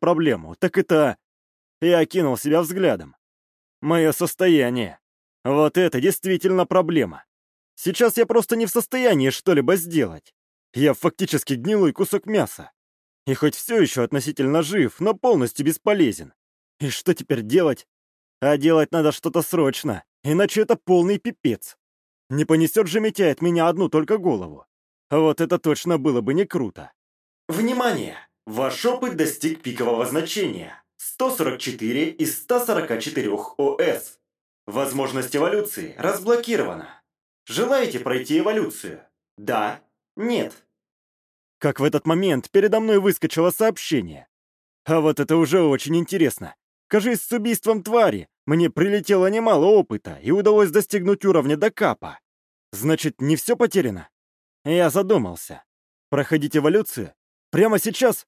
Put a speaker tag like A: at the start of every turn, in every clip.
A: проблему, так это... Я окинул себя взглядом. Мое состояние. Вот это действительно проблема. Сейчас я просто не в состоянии что-либо сделать. Я фактически гнилой кусок мяса. И хоть все еще относительно жив, но полностью бесполезен. И что теперь делать? А делать надо что-то срочно, иначе это полный пипец. Не понесет же Митяй от меня одну только голову. Вот это точно было бы не круто.
B: Внимание! Ваш опыт достиг пикового значения. 144 из 144 ОС. Возможность эволюции разблокирована. Желаете пройти эволюцию? Да? Нет?
A: Как в этот момент передо мной выскочило сообщение. А вот это уже очень интересно. Кажись, с убийством твари мне прилетело немало опыта и удалось достигнуть уровня до капа. Значит, не все потеряно? Я задумался. Проходить эволюцию? Прямо сейчас?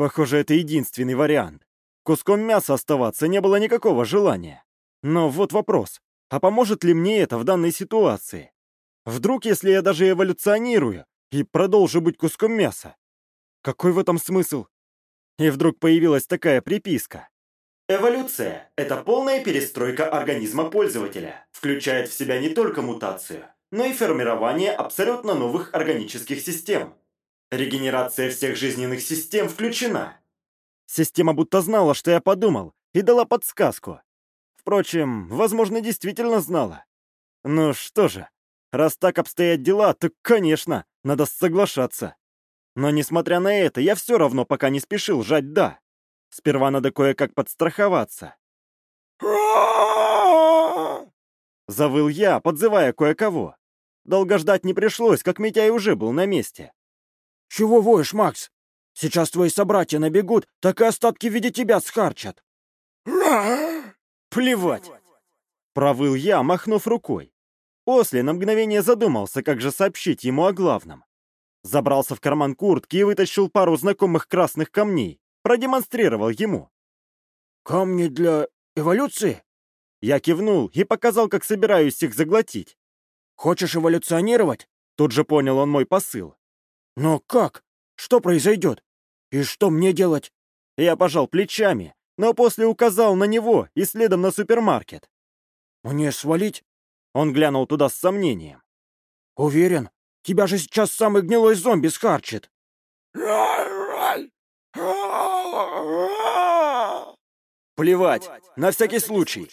A: Похоже, это единственный вариант. Куском мяса оставаться не было никакого желания. Но вот вопрос. А поможет ли мне это в данной ситуации? Вдруг, если я даже эволюционирую и продолжу быть куском мяса? Какой в этом смысл? И вдруг появилась такая приписка.
B: Эволюция – это полная перестройка организма пользователя, включает в себя не только мутацию, но и формирование абсолютно новых органических систем. Регенерация всех жизненных систем включена.
A: Система будто знала, что я подумал, и дала подсказку. Впрочем, возможно, действительно знала. Ну что же, раз так обстоят дела, то, конечно, надо соглашаться. Но, несмотря на это, я все равно пока не спешил жать «да». Сперва надо кое-как подстраховаться. Завыл я, подзывая кое-кого. Долго ждать не пришлось, как Митяй уже был на месте.
C: «Чего воешь, Макс? Сейчас твои собратья набегут, так и остатки в виде тебя схарчат».
A: «Плевать!» Провыл я, махнув рукой. После на мгновение задумался, как же сообщить ему о главном. Забрался в карман куртки и вытащил пару знакомых красных камней. Продемонстрировал ему.
C: «Камни для эволюции?»
A: Я кивнул и показал, как собираюсь их заглотить.
C: «Хочешь эволюционировать?»
A: Тут же понял он мой посыл.
C: «Но как? Что произойдет? И что мне делать?»
A: Я пожал плечами, но после указал на него и следом на супермаркет.
C: «Мне свалить?»
A: Он глянул туда с сомнением.
C: «Уверен, тебя же сейчас самый гнилой зомби схарчит!»
A: «Плевать, на всякий случай!»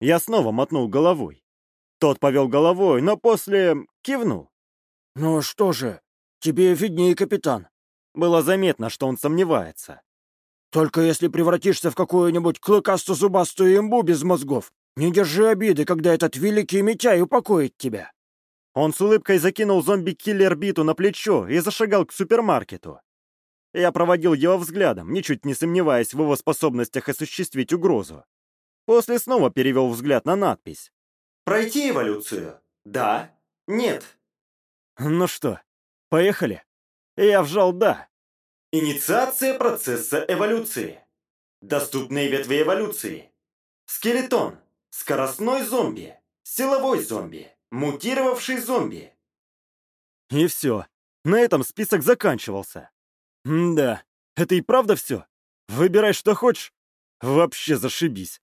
A: Я снова мотнул головой. Тот повел головой, но после кивнул.
C: «Ну что же, тебе виднее, капитан».
A: Было заметно, что он сомневается.
C: «Только если превратишься в какую-нибудь клыкасто-зубастую имбу без мозгов, не держи обиды, когда этот великий Митяй упокоит тебя».
A: Он с улыбкой закинул зомби-киллер-биту на плечо и зашагал к супермаркету. Я проводил его взглядом, ничуть не сомневаясь в его способностях осуществить угрозу. После снова перевел взгляд на надпись.
B: Пройти эволюцию? Да? Нет?
A: Ну что, поехали? Я вжал «да».
B: Инициация процесса эволюции. Доступные ветви эволюции. Скелетон. Скоростной зомби. Силовой зомби. Мутировавший зомби.
A: И все. На этом список заканчивался. М да, это и правда все? Выбирай, что хочешь. Вообще зашибись.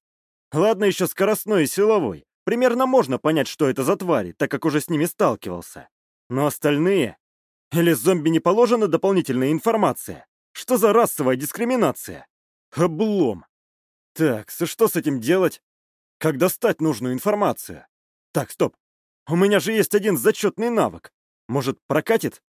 A: Ладно еще скоростной и силовой. Примерно можно понять, что это за твари, так как уже с ними сталкивался. Но остальные... Или зомби не положена дополнительная информация? Что за расовая дискриминация? Облом. Так, что с этим делать? Как достать нужную информацию? Так, стоп. У меня же есть один зачетный навык. Может, прокатит?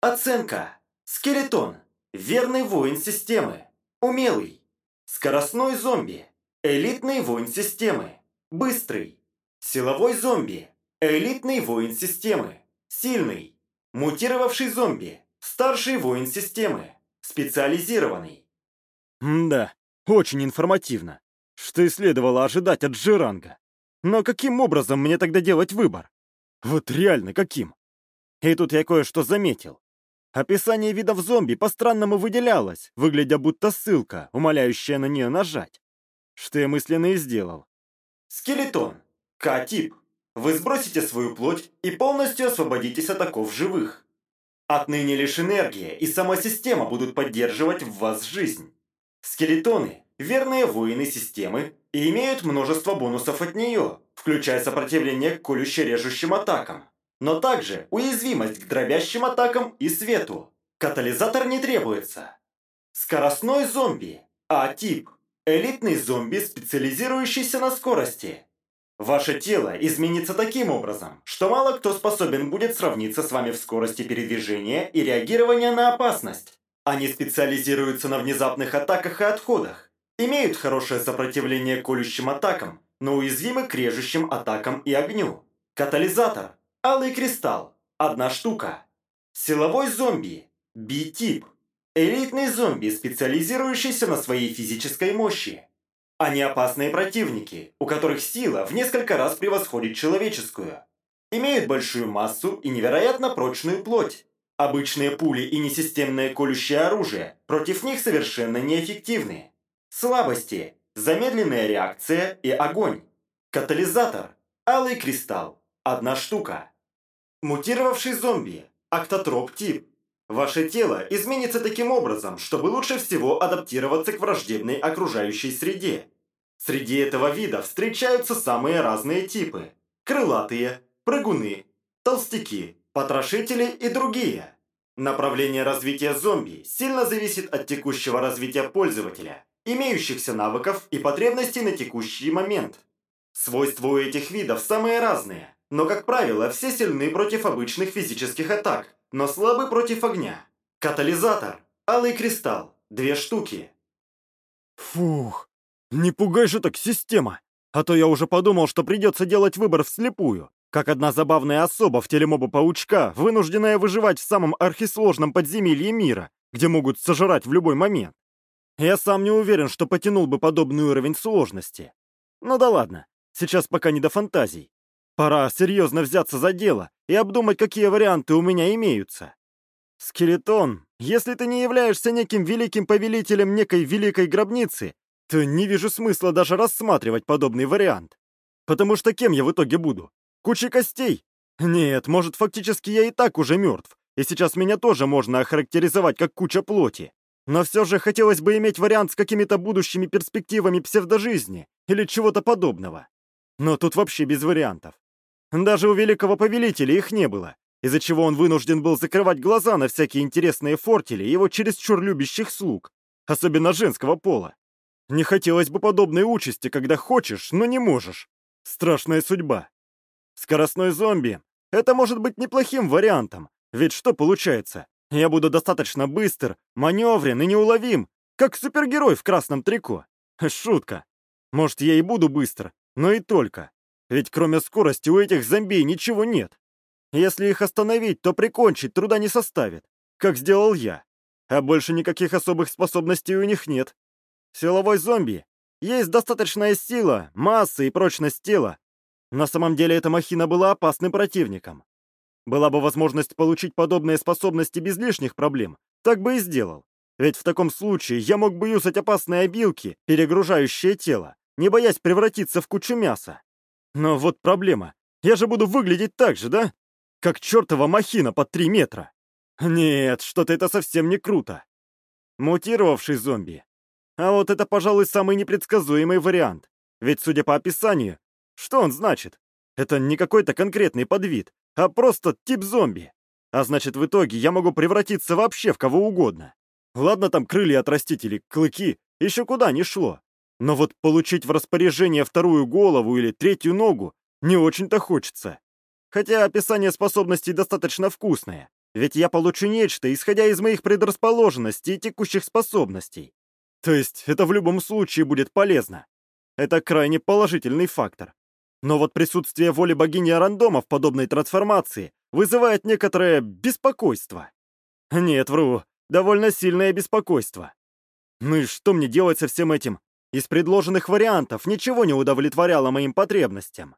B: Оценка. Скелетон. Верный воин системы. Умелый. Скоростной зомби. Элитный воин системы. Быстрый. Силовой зомби. Элитный воин системы. Сильный. Мутировавший зомби. Старший воин системы. Специализированный.
A: да, очень информативно. Что и следовало ожидать от Джиранга. Но каким образом мне тогда делать выбор? Вот реально каким? И тут я кое-что заметил. Описание видов зомби по-странному выделялось, выглядя будто ссылка, умоляющая на нее нажать. Что я мысленно и сделал.
B: Скелетон. К-тип. Вы сбросите свою плоть и полностью освободитесь от оков живых. Отныне лишь энергия и сама система будут поддерживать в вас жизнь. Скелетоны – верные воины системы и имеют множество бонусов от нее, включая сопротивление к колюще-режущим атакам, но также уязвимость к дробящим атакам и свету. Катализатор не требуется. Скоростной зомби. А-тип. Элитный зомби, специализирующийся на скорости. Ваше тело изменится таким образом, что мало кто способен будет сравниться с вами в скорости передвижения и реагирования на опасность. Они специализируются на внезапных атаках и отходах, имеют хорошее сопротивление колющим атакам, но уязвимы к режущим атакам и огню. Катализатор. Алый кристалл. Одна штука. Силовой зомби. Би-тип. Элитный зомби, специализирующийся на своей физической мощи. Они опасные противники, у которых сила в несколько раз превосходит человеческую. Имеют большую массу и невероятно прочную плоть. Обычные пули и несистемное колющее оружие против них совершенно неэффективны. Слабости – замедленная реакция и огонь. Катализатор – алый кристалл, одна штука. Мутировавший зомби – октотроп тип. Ваше тело изменится таким образом, чтобы лучше всего адаптироваться к враждебной окружающей среде. Среди этого вида встречаются самые разные типы. Крылатые, прыгуны, толстяки, потрошители и другие. Направление развития зомби сильно зависит от текущего развития пользователя, имеющихся навыков и потребностей на текущий момент. Свойства у этих видов самые разные, но, как правило, все сильны против обычных физических атак, но слабы против огня. Катализатор. Алый кристалл. Две штуки.
A: Фух, не пугай же так, система! А то я уже подумал, что придется делать выбор вслепую, как одна забавная особа в телемоба-паучка, вынужденная выживать в самом архисложном подземелье мира, где могут сожрать в любой момент. Я сам не уверен, что потянул бы подобный уровень сложности. Ну да ладно, сейчас пока не до фантазий. Пора серьезно взяться за дело и обдумать, какие варианты у меня имеются. Скелетон, если ты не являешься неким великим повелителем некой великой гробницы, то не вижу смысла даже рассматривать подобный вариант. Потому что кем я в итоге буду? Кучей костей? Нет, может, фактически я и так уже мертв, и сейчас меня тоже можно охарактеризовать как куча плоти. Но все же хотелось бы иметь вариант с какими-то будущими перспективами псевдожизни или чего-то подобного. Но тут вообще без вариантов. Даже у великого повелителя их не было, из-за чего он вынужден был закрывать глаза на всякие интересные фортели его чересчур любящих слуг, особенно женского пола. Не хотелось бы подобной участи, когда хочешь, но не можешь. Страшная судьба. Скоростной зомби — это может быть неплохим вариантом, ведь что получается? Я буду достаточно быстр, маневрен и неуловим, как супергерой в красном трико. Шутка. Может, я и буду быстр, но и только. Ведь кроме скорости у этих зомби ничего нет. Если их остановить, то прикончить труда не составит, как сделал я. А больше никаких особых способностей у них нет. Силовой зомби. Есть достаточная сила, масса и прочность тела. На самом деле эта махина была опасным противником. Была бы возможность получить подобные способности без лишних проблем, так бы и сделал. Ведь в таком случае я мог бы юзать опасные обилки, перегружающие тело, не боясь превратиться в кучу мяса. Но вот проблема. Я же буду выглядеть так же, да? Как чертова махина под три метра. Нет, что-то это совсем не круто. Мутировавший зомби. А вот это, пожалуй, самый непредсказуемый вариант. Ведь, судя по описанию, что он значит? Это не какой-то конкретный подвид, а просто тип зомби. А значит, в итоге я могу превратиться вообще в кого угодно. Ладно там крылья отрастить или клыки, еще куда не шло. Но вот получить в распоряжение вторую голову или третью ногу не очень-то хочется. Хотя описание способностей достаточно вкусное, ведь я получу нечто, исходя из моих предрасположенностей и текущих способностей. То есть это в любом случае будет полезно. Это крайне положительный фактор. Но вот присутствие воли богини рандома в подобной трансформации вызывает некоторое беспокойство. Нет, вру, довольно сильное беспокойство. Ну и что мне делать со всем этим? Из предложенных вариантов ничего не удовлетворяло моим потребностям.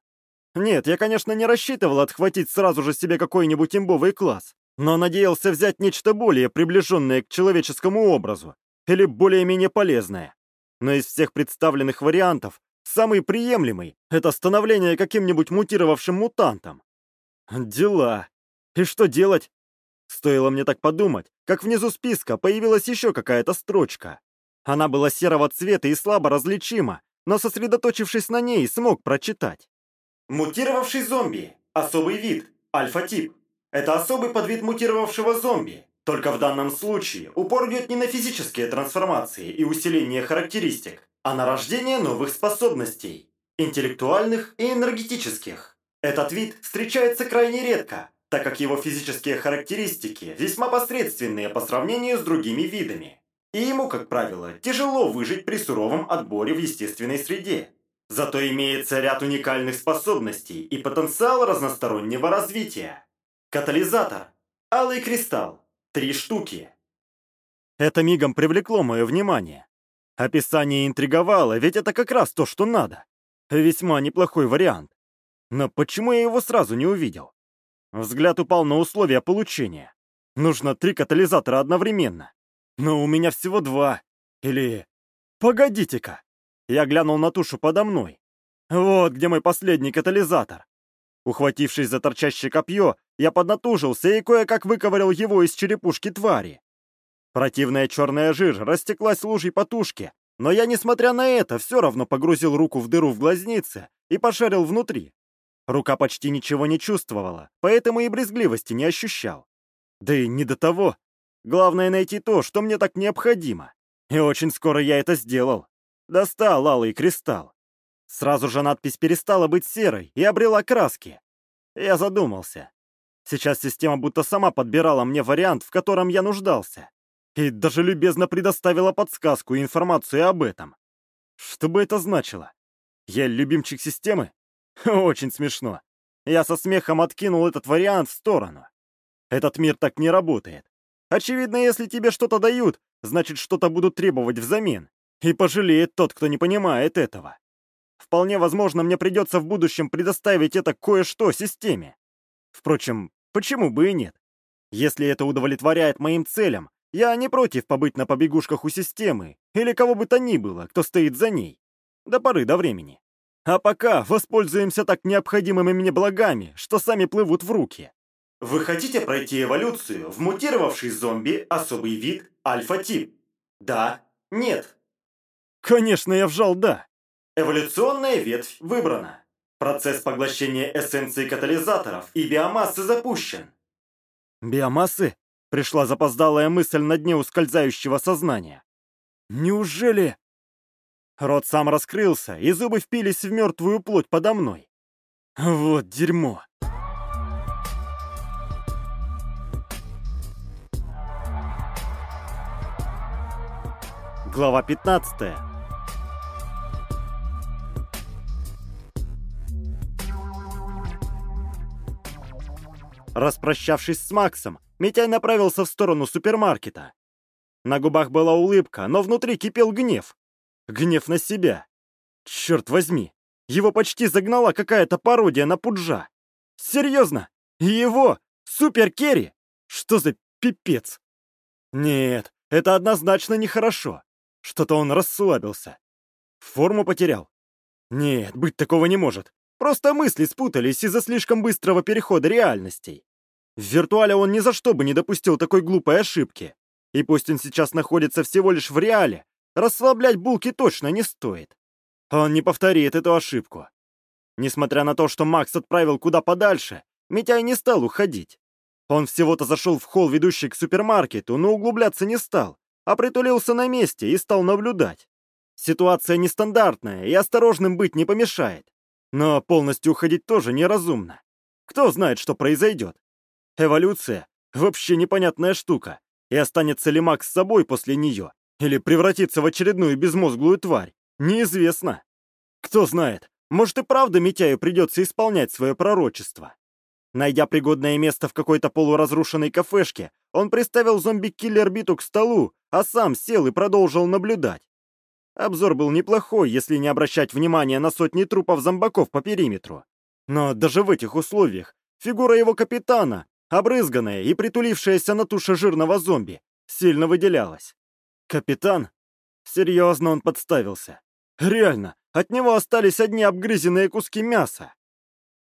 A: Нет, я, конечно, не рассчитывал отхватить сразу же себе какой-нибудь имбовый класс, но надеялся взять нечто более приближенное к человеческому образу, или более-менее полезное. Но из всех представленных вариантов самый приемлемый — это становление каким-нибудь мутировавшим мутантом. Дела. И что делать? Стоило мне так подумать, как внизу списка появилась еще какая-то строчка. Она была серого цвета и слабо различима, но сосредоточившись на ней, смог прочитать.
B: Мутировавший зомби. Особый вид. Альфа-тип. Это особый подвид мутировавшего зомби. Только в данном случае упор идет не на физические трансформации и усиление характеристик, а на рождение новых способностей, интеллектуальных и энергетических. Этот вид встречается крайне редко, так как его физические характеристики весьма посредственные по сравнению с другими видами. И ему, как правило, тяжело выжить при суровом отборе в естественной среде. Зато имеется ряд уникальных способностей и потенциал разностороннего развития. Катализатор. Алый кристалл. Три штуки.
A: Это мигом привлекло мое внимание. Описание интриговало, ведь это как раз то, что надо. Весьма неплохой вариант. Но почему я его сразу не увидел? Взгляд упал на условия получения. Нужно три катализатора одновременно. Но у меня всего два. Или... Погодите-ка. Я глянул на тушу подо мной. Вот где мой последний катализатор. Ухватившись за торчащее копье, я поднатужился и кое-как выковырял его из черепушки твари. Противная черная жижа растеклась лужей по тушке, но я, несмотря на это, все равно погрузил руку в дыру в глазнице и пошарил внутри. Рука почти ничего не чувствовала, поэтому и брезгливости не ощущал. Да и не до того. Главное найти то, что мне так необходимо. И очень скоро я это сделал. Достал алый кристалл. Сразу же надпись перестала быть серой и обрела краски. Я задумался. Сейчас система будто сама подбирала мне вариант, в котором я нуждался. И даже любезно предоставила подсказку и информацию об этом. Что бы это значило? Я любимчик системы? Очень смешно. Я со смехом откинул этот вариант в сторону. Этот мир так не работает. Очевидно, если тебе что-то дают, значит, что-то будут требовать взамен. И пожалеет тот, кто не понимает этого. Вполне возможно, мне придется в будущем предоставить это кое-что системе. Впрочем, почему бы и нет? Если это удовлетворяет моим целям, я не против побыть на побегушках у системы или кого бы то ни было, кто стоит за ней. До поры до времени. А пока воспользуемся так необходимыми мне благами, что сами плывут в руки.
B: Вы хотите пройти эволюцию в мутировавший зомби особый вид альфа-тип? Да? Нет?
A: Конечно, я вжал «да».
B: Эволюционная ветвь выбрана. Процесс поглощения эссенции катализаторов и биомассы запущен.
A: Биомассы? Пришла запоздалая мысль на дне ускользающего сознания. Неужели... Рот сам раскрылся, и зубы впились в мертвую плоть подо мной. Вот дерьмо. Глава 15 Распрощавшись с Максом, Митяй направился в сторону супермаркета. На губах была улыбка, но внутри кипел гнев. Гнев на себя. Черт возьми, его почти загнала какая-то пародия на Пуджа. Серьезно? Его? Супер Керри? Что за пипец? Нет, это однозначно нехорошо. Что-то он расслабился. Форму потерял? Нет, быть такого не может. Просто мысли спутались из-за слишком быстрого перехода реальностей. В виртуале он ни за что бы не допустил такой глупой ошибки. И пусть он сейчас находится всего лишь в реале, расслаблять булки точно не стоит. Он не повторит эту ошибку. Несмотря на то, что Макс отправил куда подальше, Митяй не стал уходить. Он всего-то зашел в холл, ведущий к супермаркету, но углубляться не стал, а притулился на месте и стал наблюдать. Ситуация нестандартная, и осторожным быть не помешает. Но полностью уходить тоже неразумно. Кто знает, что произойдет. Эволюция — вообще непонятная штука, и останется ли Макс с собой после нее, или превратится в очередную безмозглую тварь, неизвестно. Кто знает, может и правда Митяю придется исполнять свое пророчество. Найдя пригодное место в какой-то полуразрушенной кафешке, он приставил зомби-киллер-биту к столу, а сам сел и продолжил наблюдать. Обзор был неплохой, если не обращать внимания на сотни трупов зомбаков по периметру. Но даже в этих условиях фигура его капитана, обрызганная и притулившаяся на туше жирного зомби, сильно выделялась. Капитан? Серьезно он подставился. Реально, от него остались одни обгрызенные куски мяса.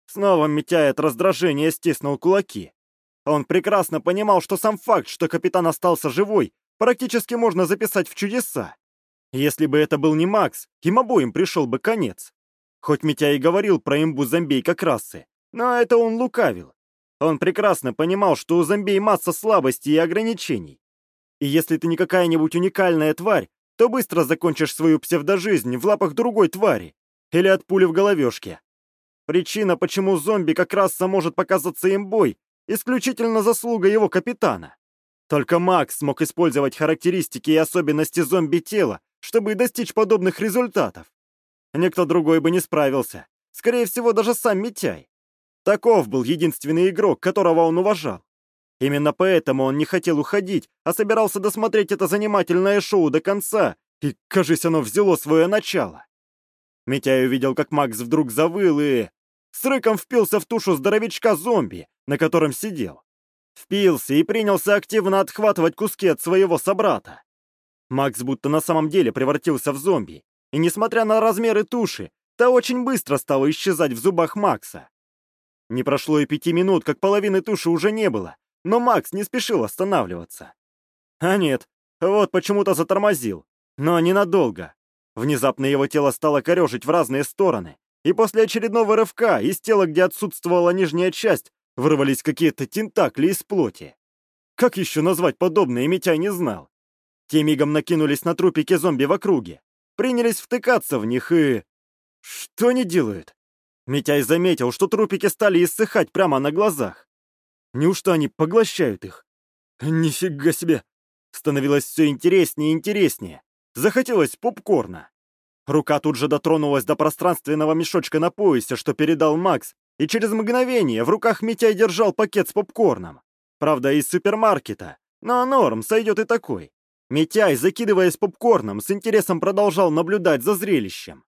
A: Снова Митяй от раздражения стиснул кулаки. Он прекрасно понимал, что сам факт, что капитан остался живой, практически можно записать в чудеса. Если бы это был не Макс, им обоим пришел бы конец. Хоть Митя и говорил про имбу как расы, но это он лукавил. Он прекрасно понимал, что у зомбей масса слабостей и ограничений. И если ты не какая-нибудь уникальная тварь, то быстро закончишь свою псевдожизнь в лапах другой твари или от пули в головешке. Причина, почему зомби как раса может показаться имбой, исключительно заслуга его капитана. Только Макс смог использовать характеристики и особенности зомби-тела, чтобы достичь подобных результатов. Никто другой бы не справился. Скорее всего, даже сам Митяй. Таков был единственный игрок, которого он уважал. Именно поэтому он не хотел уходить, а собирался досмотреть это занимательное шоу до конца, и, кажись, оно взяло свое начало. Митяй увидел, как Макс вдруг завыл и... С рыком впился в тушу здоровячка-зомби, на котором сидел. Впился и принялся активно отхватывать куски от своего собрата. Макс будто на самом деле превратился в зомби, и, несмотря на размеры туши, та очень быстро стала исчезать в зубах Макса. Не прошло и пяти минут, как половины туши уже не было, но Макс не спешил останавливаться. А нет, вот почему-то затормозил, но ненадолго. Внезапно его тело стало корежить в разные стороны, и после очередного рывка из тела, где отсутствовала нижняя часть, вырвались какие-то тентакли из плоти. Как еще назвать подобное, Митяй не знал. Те мигом накинулись на трупики зомби в округе, принялись втыкаться в них и... Что они делают? Митяй заметил, что трупики стали иссыхать прямо на глазах. Неужто они поглощают их? Нифига себе! Становилось все интереснее и интереснее. Захотелось попкорна. Рука тут же дотронулась до пространственного мешочка на поясе, что передал Макс, и через мгновение в руках Митяй держал пакет с попкорном. Правда, из супермаркета, но норм, сойдет и такой. Митяй, закидываясь попкорном, с интересом продолжал наблюдать за зрелищем.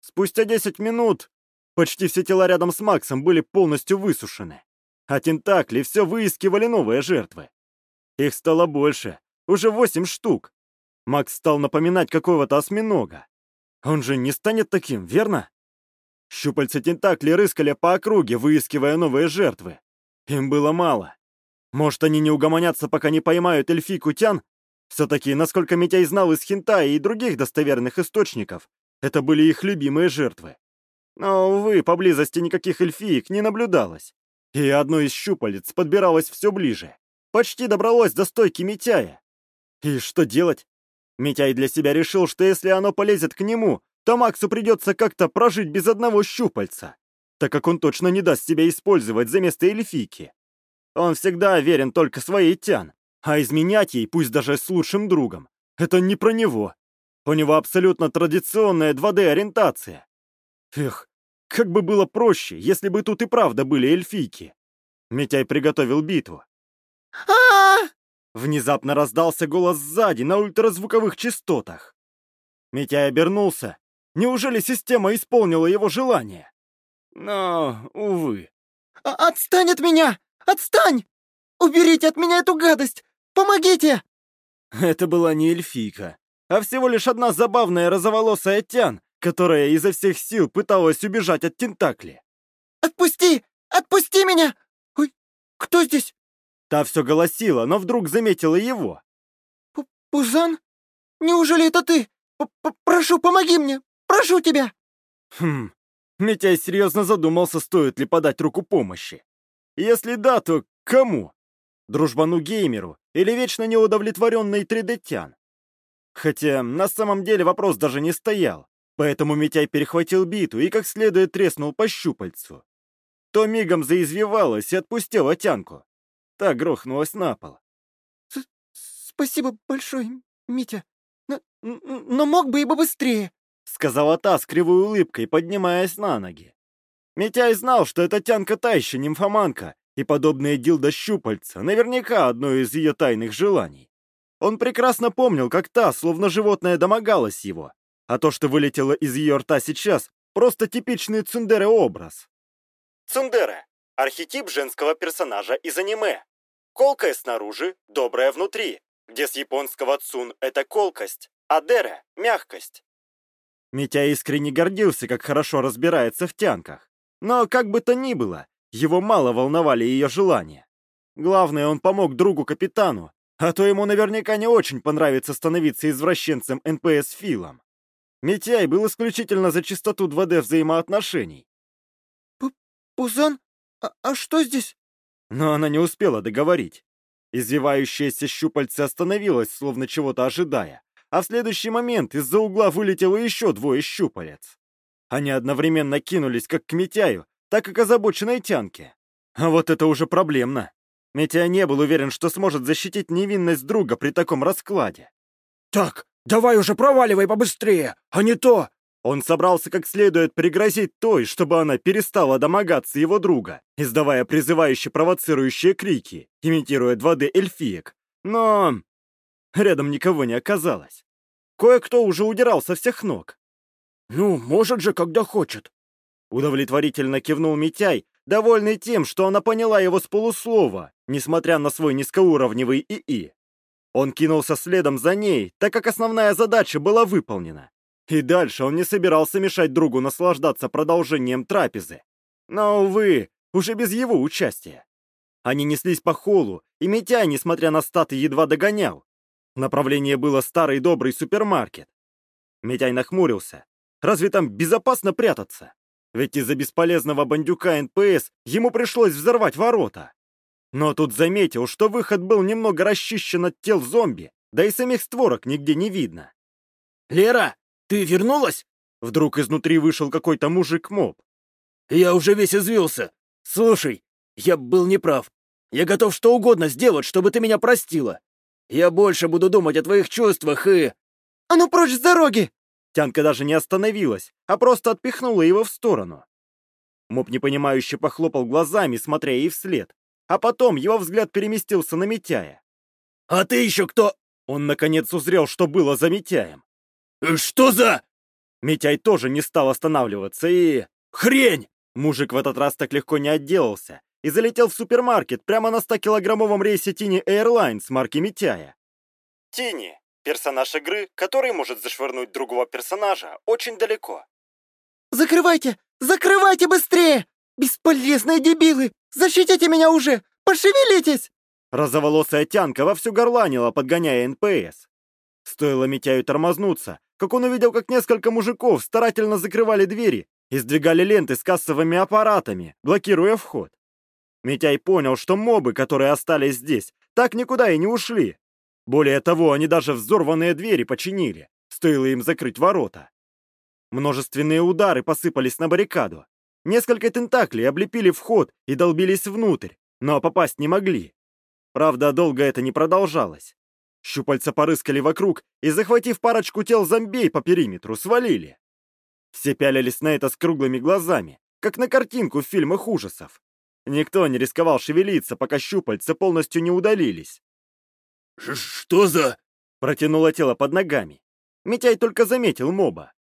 A: Спустя 10 минут почти все тела рядом с Максом были полностью высушены, а тентакли все выискивали новые жертвы. Их стало больше, уже 8 штук. Макс стал напоминать какого-то осьминога. Он же не станет таким, верно? Щупальца тентакли рыскали по округе, выискивая новые жертвы. Им было мало. Может, они не угомонятся, пока не поймают эльфийку Тян все-таки, насколько Митяй знал из Хинтая и других достоверных источников, это были их любимые жертвы. Но, увы, поблизости никаких эльфиек не наблюдалось. И одно из щупалец подбиралось все ближе. Почти добралось до стойки Митяя. И что делать? Митяй для себя решил, что если оно полезет к нему, то Максу придется как-то прожить без одного щупальца, так как он точно не даст себя использовать за место эльфийки. Он всегда верен только своей тян, а изменять ей, пусть даже с лучшим другом, это не про него. У него абсолютно традиционная 2D-ориентация. Эх, как бы было проще, если бы тут и правда были эльфийки. Митяй приготовил битву. а Внезапно раздался голос сзади на ультразвуковых частотах. Митяй обернулся. Неужели система исполнила его желание? Но, увы.
C: А «Отстань от меня! Отстань! Уберите от меня эту гадость! Помогите!»
A: Это была не эльфийка, а всего лишь одна забавная розоволосая тян, которая изо всех сил пыталась убежать от Тентакли.
C: «Отпусти! Отпусти меня! Ой, кто здесь?»
A: Та все голосила, но вдруг заметила его.
C: П «Пузан? Неужели это ты? П -п Прошу, помоги мне! Прошу тебя!»
A: Хм, Митяй серьезно задумался, стоит ли подать руку помощи. Если да, то кому? Дружбану-геймеру или вечно неудовлетворенный 3D-тян? Хотя на самом деле вопрос даже не стоял, поэтому Митяй перехватил биту и как следует треснул по щупальцу. То мигом заизвивалась и отпустила тянку. Та грохнулась на пол.
C: «Спасибо большое, Митя, но, но мог бы и быстрее»,
A: сказала та с кривой улыбкой, поднимаясь на ноги. Митяй знал, что эта тянка та еще нимфоманка, и подобные дилдо-щупальца наверняка одно из ее тайных желаний. Он прекрасно помнил, как та, словно животное, домогалась его, а то, что вылетело из ее рта сейчас, просто типичный цундере-образ.
B: Цундере – архетип женского персонажа из аниме. Колкая снаружи, добрая внутри, где с японского цун – это колкость, а дере – мягкость.
A: Митя искренне гордился, как хорошо разбирается в тянках. Но как бы то ни было, его мало волновали ее желания. Главное, он помог другу-капитану, А то ему наверняка не очень понравится становиться извращенцем НПС Филом. Митяй был исключительно за чистоту 2D взаимоотношений.
C: П «Пузан? А, а что здесь?»
A: Но она не успела договорить. Извивающееся щупальце остановилось, словно чего-то ожидая, а в следующий момент из-за угла вылетело еще двое щупалец. Они одновременно кинулись как к Митяю, так и к озабоченной тянке. А вот это уже проблемно. Митяй не был уверен, что сможет защитить невинность друга при таком раскладе.
C: «Так, давай уже проваливай побыстрее, а не то!»
A: Он собрался как следует пригрозить той, чтобы она перестала домогаться его друга, издавая призывающие провоцирующие крики, имитируя 2D эльфиек. Но рядом никого не оказалось. Кое-кто уже удирал со всех ног.
C: «Ну, может же, когда хочет».
A: Удовлетворительно кивнул Митяй, довольный тем, что она поняла его с полуслова, несмотря на свой низкоуровневый ИИ. Он кинулся следом за ней, так как основная задача была выполнена. И дальше он не собирался мешать другу наслаждаться продолжением трапезы. Но, увы, уже без его участия. Они неслись по холлу, и Митяй, несмотря на статы, едва догонял. Направление было старый добрый супермаркет. Митяй нахмурился. Разве там безопасно прятаться? Ведь из-за бесполезного бандюка НПС ему пришлось взорвать ворота. Но тут заметил, что выход был немного расчищен от тел зомби, да и самих створок нигде не видно.
C: «Лера, ты вернулась?»
A: Вдруг изнутри вышел какой-то мужик-моб.
C: «Я уже весь извился. Слушай, я был неправ. Я готов что угодно сделать, чтобы ты меня простила. Я больше буду думать о твоих чувствах и...» «А ну прочь с дороги!»
A: Тянка даже не остановилась, а просто отпихнула его в сторону. Моб непонимающе похлопал глазами, смотря ей вслед, а потом его взгляд переместился на Митяя.
C: «А ты еще кто?»
A: Он наконец узрел, что было за Митяем.
C: «Что за...»
A: Митяй тоже не стал останавливаться и...
C: «Хрень!»
A: Мужик в этот раз так легко не отделался и залетел в супермаркет прямо на 100-килограммовом рейсе Тини Airlines марки Митяя. Тини — персонаж игры, который может зашвырнуть другого персонажа очень далеко.
D: «Закрывайте! Закрывайте быстрее! Бесполезные дебилы! Защитите меня уже! Пошевелитесь!»
A: Розоволосая тянка вовсю горланила, подгоняя НПС. Стоило Митяю тормознуться, как он увидел, как несколько мужиков старательно закрывали двери и сдвигали ленты с кассовыми аппаратами, блокируя вход. Митяй понял, что мобы, которые остались здесь, так никуда и не ушли. Более того, они даже взорванные двери починили, стоило им закрыть ворота. Множественные удары посыпались на баррикаду. Несколько тентаклей облепили вход и долбились внутрь, но попасть не могли. Правда, долго это не продолжалось. Щупальца порыскали вокруг и, захватив парочку тел зомбей по периметру, свалили. Все пялились на это с круглыми глазами, как на картинку в фильмах ужасов. Никто не рисковал шевелиться, пока щупальца полностью не удалились.
C: «Что за...»
A: — протянуло тело под ногами. Митяй только заметил моба.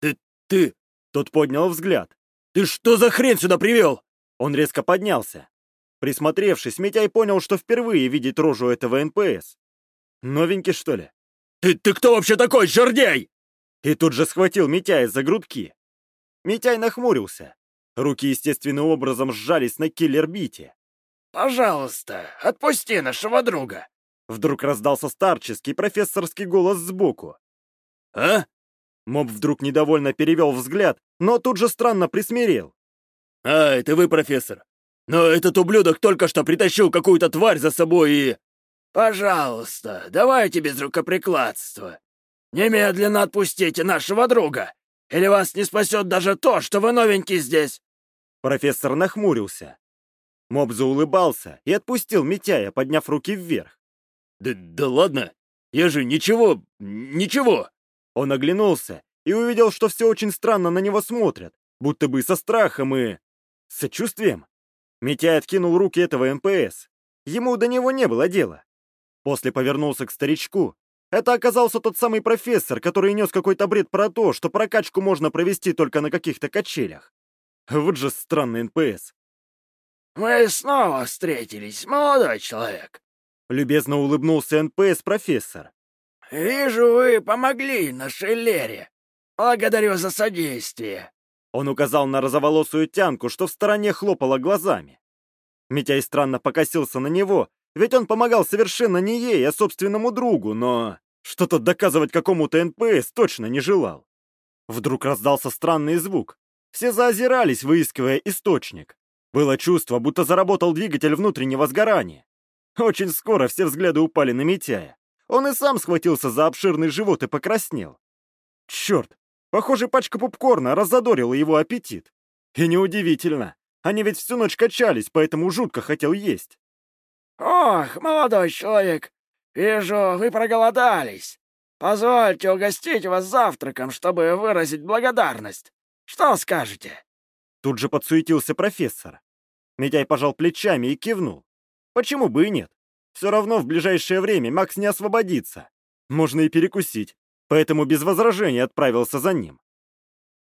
C: «Ты... ты...»
A: — тот поднял взгляд.
C: «Ты что за хрен сюда привел?»
A: Он резко поднялся. Присмотревшись, Митяй понял, что впервые видит рожу этого НПС. Новенький, что ли?
C: Ты, ты кто вообще такой, жердяй?
A: И тут же схватил Митяя за грудки. Митяй нахмурился. Руки естественным образом сжались на киллер-бите.
C: «Пожалуйста, отпусти нашего друга!»
A: Вдруг раздался старческий профессорский голос сбоку.
C: «А?»
A: Моб вдруг недовольно перевел взгляд, но тут же странно присмирел.
C: «А, это вы, профессор. Но этот ублюдок только что притащил какую-то тварь за собой и...» «Пожалуйста, давайте без рукоприкладства. Немедленно отпустите нашего друга, или вас не спасет даже то, что вы новенький здесь!»
A: Профессор нахмурился. Моб заулыбался и отпустил Митяя, подняв руки вверх.
C: «Да, да ладно, я же ничего, ничего!»
A: Он оглянулся и увидел, что все очень странно на него смотрят, будто бы со страхом и... сочувствием. Митяй откинул руки этого МПС. Ему до него не было дела. После повернулся к старичку. Это оказался тот самый профессор, который нес какой-то бред про то, что прокачку можно провести только на каких-то качелях. Вот же странный НПС.
C: «Мы снова встретились, молодой человек», —
A: любезно улыбнулся НПС-профессор.
C: «Вижу, вы помогли нашей Лере. Благодарю за содействие».
A: Он указал на розоволосую тянку, что в стороне хлопала глазами. Митяй странно покосился на него Ведь он помогал совершенно не ей, а собственному другу, но что-то доказывать какому-то НПС точно не желал. Вдруг раздался странный звук. Все заозирались, выискивая источник. Было чувство, будто заработал двигатель внутреннего сгорания. Очень скоро все взгляды упали на Митяя. Он и сам схватился за обширный живот и покраснел. Черт, похоже, пачка попкорна разодорила его аппетит. И неудивительно. Они ведь всю ночь качались, поэтому жутко хотел есть.
C: «Ох, молодой человек, вижу, вы проголодались. Позвольте угостить вас завтраком, чтобы выразить благодарность. Что скажете?»
A: Тут же подсуетился профессор. Митяй пожал плечами и кивнул. Почему бы и нет? Все равно в ближайшее время Макс не освободится. Можно и перекусить. Поэтому без возражений отправился за ним.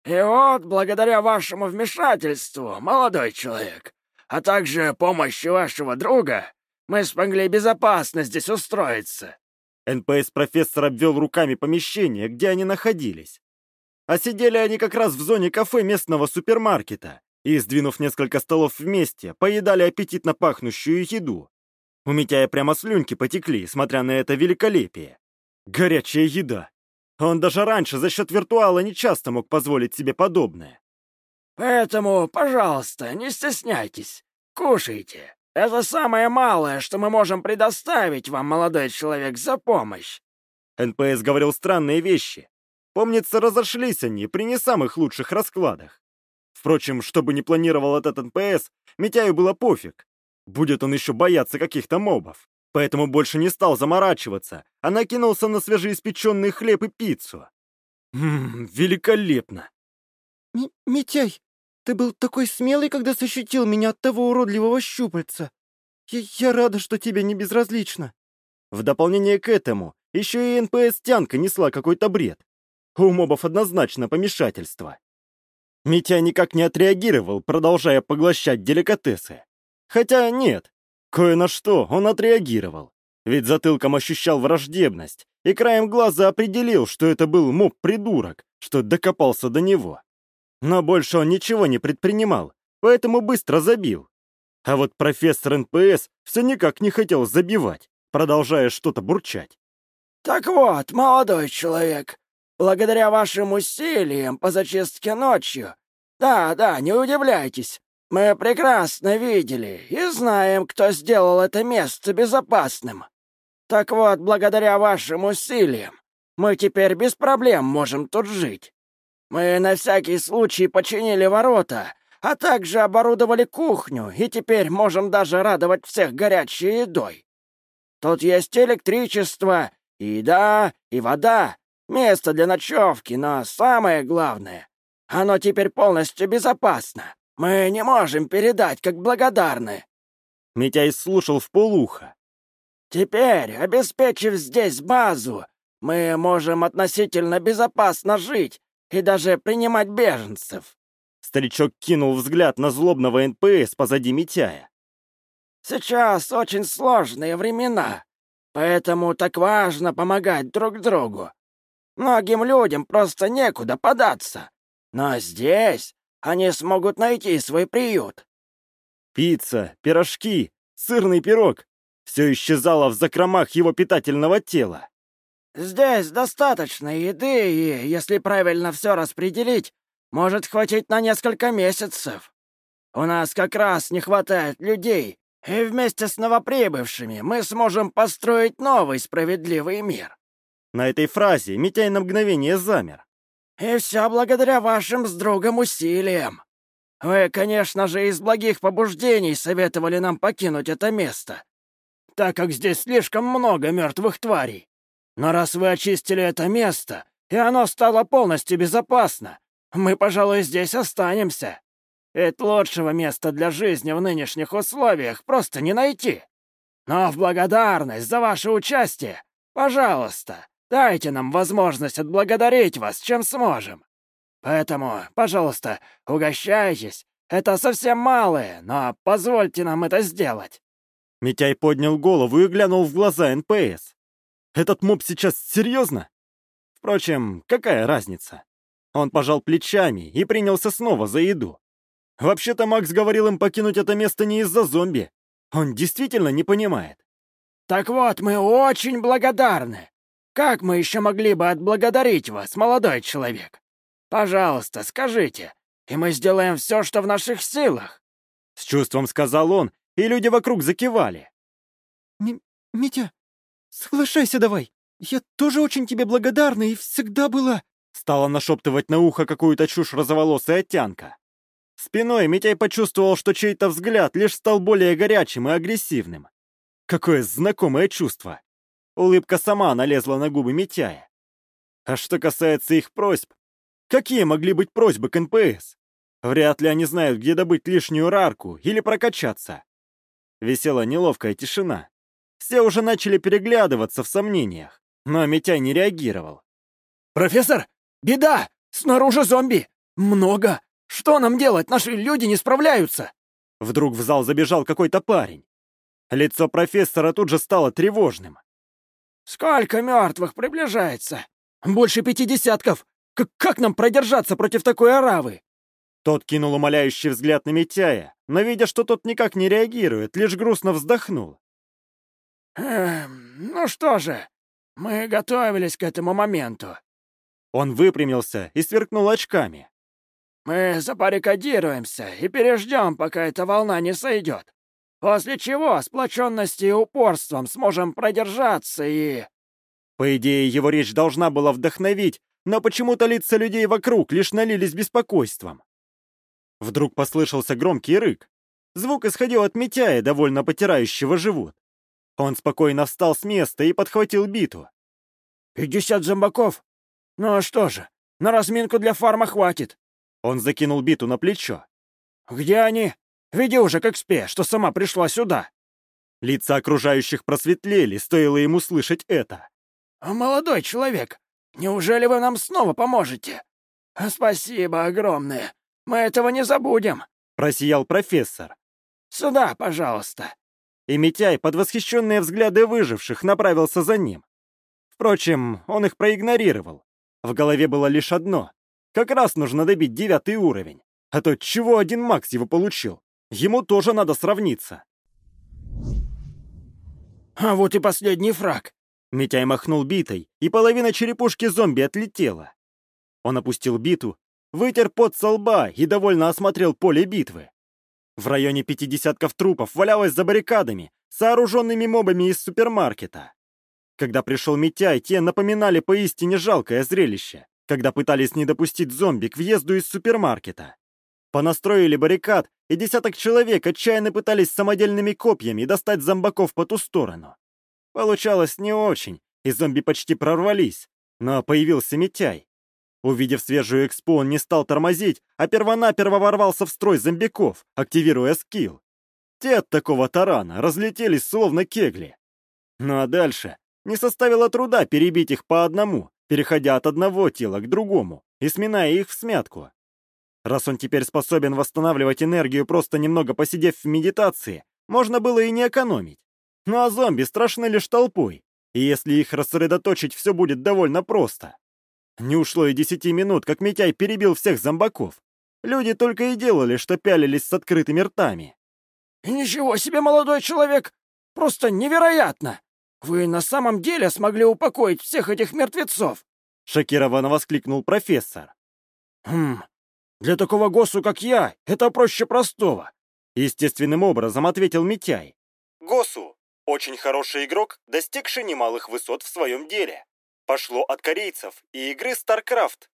C: «И вот, благодаря вашему вмешательству, молодой человек, а также помощи вашего друга, мы смогли безопасно здесь устроиться».
A: НПС-профессор обвел руками помещение, где они находились. А сидели они как раз в зоне кафе местного супермаркета и, сдвинув несколько столов вместе, поедали аппетитно пахнущую еду. У Митяя прямо слюнки потекли, смотря на это великолепие. Горячая еда. Он даже раньше за счет виртуала не часто мог позволить себе подобное.
C: «Поэтому, пожалуйста, не стесняйтесь. Кушайте. Это самое малое, что мы можем предоставить вам, молодой человек, за помощь».
A: НПС говорил странные вещи, Помнится, разошлись они при не самых лучших раскладах. Впрочем, что бы ни планировал этот НПС, Митяю было пофиг. Будет он еще бояться каких-то мобов. Поэтому больше не стал заморачиваться, а накинулся на свежеиспеченный хлеб и пиццу. Ммм, великолепно.
D: М Митяй, ты был такой смелый, когда защитил меня от того уродливого щупальца. Я, я рада, что тебе не безразлично.
A: В дополнение к этому, еще и НПС-тянка несла какой-то бред. У мобов однозначно помешательство. Митя никак не отреагировал, продолжая поглощать деликатесы. Хотя нет, кое на что он отреагировал. Ведь затылком ощущал враждебность и краем глаза определил, что это был моб-придурок, что докопался до него. Но больше он ничего не предпринимал, поэтому быстро забил. А вот профессор НПС все никак не хотел забивать, продолжая что-то бурчать.
C: «Так вот, молодой человек, Благодаря вашим усилиям по зачистке ночью. Да, да, не удивляйтесь. Мы прекрасно видели и знаем, кто сделал это место безопасным. Так вот, благодаря вашим усилиям, мы теперь без проблем можем тут жить. Мы на всякий случай починили ворота, а также оборудовали кухню, и теперь можем даже радовать всех горячей едой. Тут есть электричество, и еда, и вода, Место для ночевки, но самое главное, оно теперь полностью безопасно. Мы не можем передать, как благодарны».
A: Митяй слушал в полухо.
C: «Теперь, обеспечив здесь базу, мы можем относительно безопасно жить и даже принимать беженцев».
A: Старичок кинул взгляд на злобного НПС позади Митяя.
C: «Сейчас очень сложные времена, поэтому так важно помогать друг другу. Многим людям просто некуда податься. Но здесь они смогут найти свой приют.
A: Пицца, пирожки, сырный пирог — все исчезало в закромах его питательного тела.
C: Здесь достаточно еды, и, если правильно все распределить, может хватить на несколько месяцев. У нас как раз не хватает людей, и вместе с новоприбывшими мы сможем построить новый справедливый мир.
A: На этой фразе Митяй на мгновение замер.
C: «И все благодаря вашим с другом усилиям. Вы, конечно же, из благих побуждений советовали нам покинуть это место, так как здесь слишком много мертвых тварей. Но раз вы очистили это место, и оно стало полностью безопасно, мы, пожалуй, здесь останемся. Ведь лучшего места для жизни в нынешних условиях просто не найти. Но в благодарность за ваше участие, пожалуйста, Дайте нам возможность отблагодарить вас, чем сможем. Поэтому, пожалуйста, угощайтесь. Это совсем малое, но позвольте нам это сделать».
A: Митяй поднял голову и глянул в глаза НПС. «Этот моб сейчас серьезно?» Впрочем, какая разница? Он пожал плечами и принялся снова за еду. Вообще-то Макс говорил им покинуть это место не из-за зомби. Он действительно не понимает.
C: Так вот, мы очень благодарны. Как мы еще могли бы отблагодарить вас, молодой человек? Пожалуйста, скажите, и мы сделаем все, что в наших силах.
A: С чувством сказал он, и люди вокруг закивали.
D: Митя, соглашайся давай. Я тоже очень тебе благодарна и всегда была.
A: Стала нашептывать на ухо какую-то чушь розоволосая тянка. Спиной Митяй почувствовал, что чей-то взгляд лишь стал более горячим и агрессивным. Какое знакомое чувство. Улыбка сама налезла на губы Митяя. А что касается их просьб, какие могли быть просьбы к НПС? Вряд ли они знают, где добыть лишнюю рарку или прокачаться. Висела неловкая тишина. Все уже начали переглядываться в сомнениях, но Митяй не реагировал.
C: «Профессор, беда! Снаружи зомби! Много! Что нам делать? Наши люди не справляются!»
A: Вдруг в зал забежал какой-то парень. Лицо профессора тут же стало тревожным.
C: «Сколько мертвых приближается?» «Больше пяти десятков! К как нам продержаться против такой оравы?»
A: Тот кинул умоляющий взгляд на Митяя, но, видя, что тот никак не реагирует, лишь грустно вздохнул.
C: «Эм, ну что же, мы готовились к этому моменту».
A: Он выпрямился и сверкнул очками.
C: «Мы забаррикадируемся и переждем, пока эта волна не сойдет. После чего сплоченностью и упорством сможем продержаться и...»
A: По идее, его речь должна была вдохновить, но почему-то лица людей вокруг лишь налились беспокойством. Вдруг послышался громкий рык. Звук исходил от Митяя, довольно потирающего живот. Он спокойно встал с места и подхватил биту.
C: «Пятьдесят зомбаков? Ну что же, на разминку для фарма хватит».
A: Он закинул биту на плечо.
C: «Где они? Веди уже к экспе, что сама пришла сюда».
A: Лица окружающих просветлели, стоило ему слышать это.
C: «Молодой человек, неужели вы нам снова поможете? Спасибо огромное. Мы этого не забудем!»
A: — просиял профессор.
C: «Сюда, пожалуйста!»
A: И Митяй под восхищенные взгляды выживших направился за ним. Впрочем, он их проигнорировал. В голове было лишь одно. Как раз нужно добить девятый уровень. А то чего один Макс его получил? Ему тоже надо сравниться.
C: «А вот и последний фраг!»
A: Митяй махнул битой, и половина черепушки зомби отлетела. Он опустил биту вытер пот со лба и довольно осмотрел поле битвы. В районе пяти десятков трупов валялось за баррикадами, сооруженными мобами из супермаркета. Когда пришел Митяй, те напоминали поистине жалкое зрелище, когда пытались не допустить зомби к въезду из супермаркета. Понастроили баррикад, и десяток человек отчаянно пытались самодельными копьями достать зомбаков по ту сторону. Получалось не очень, и зомби почти прорвались, но появился Митяй. Увидев свежую экспо, он не стал тормозить, а первонаперво ворвался в строй зомбиков, активируя скилл. Те от такого тарана разлетелись словно кегли. Ну а дальше не составило труда перебить их по одному, переходя от одного тела к другому и сминая их в смятку. Раз он теперь способен восстанавливать энергию, просто немного посидев в медитации, можно было и не экономить. Ну а зомби страшны лишь толпой, и если их рассредоточить, все будет довольно просто. Не ушло и десяти минут, как Митяй перебил всех зомбаков. Люди только и делали, что пялились с открытыми ртами.
C: «Ничего себе, молодой человек! Просто невероятно! Вы на самом деле смогли упокоить всех этих мертвецов!»
A: Шокированно воскликнул профессор.
C: «Хм, для такого госу, как я, это проще простого!»
A: Естественным образом ответил Митяй. Госу — очень хороший игрок, достигший немалых высот в своем деле пошло от корейцев и игры StarCraft.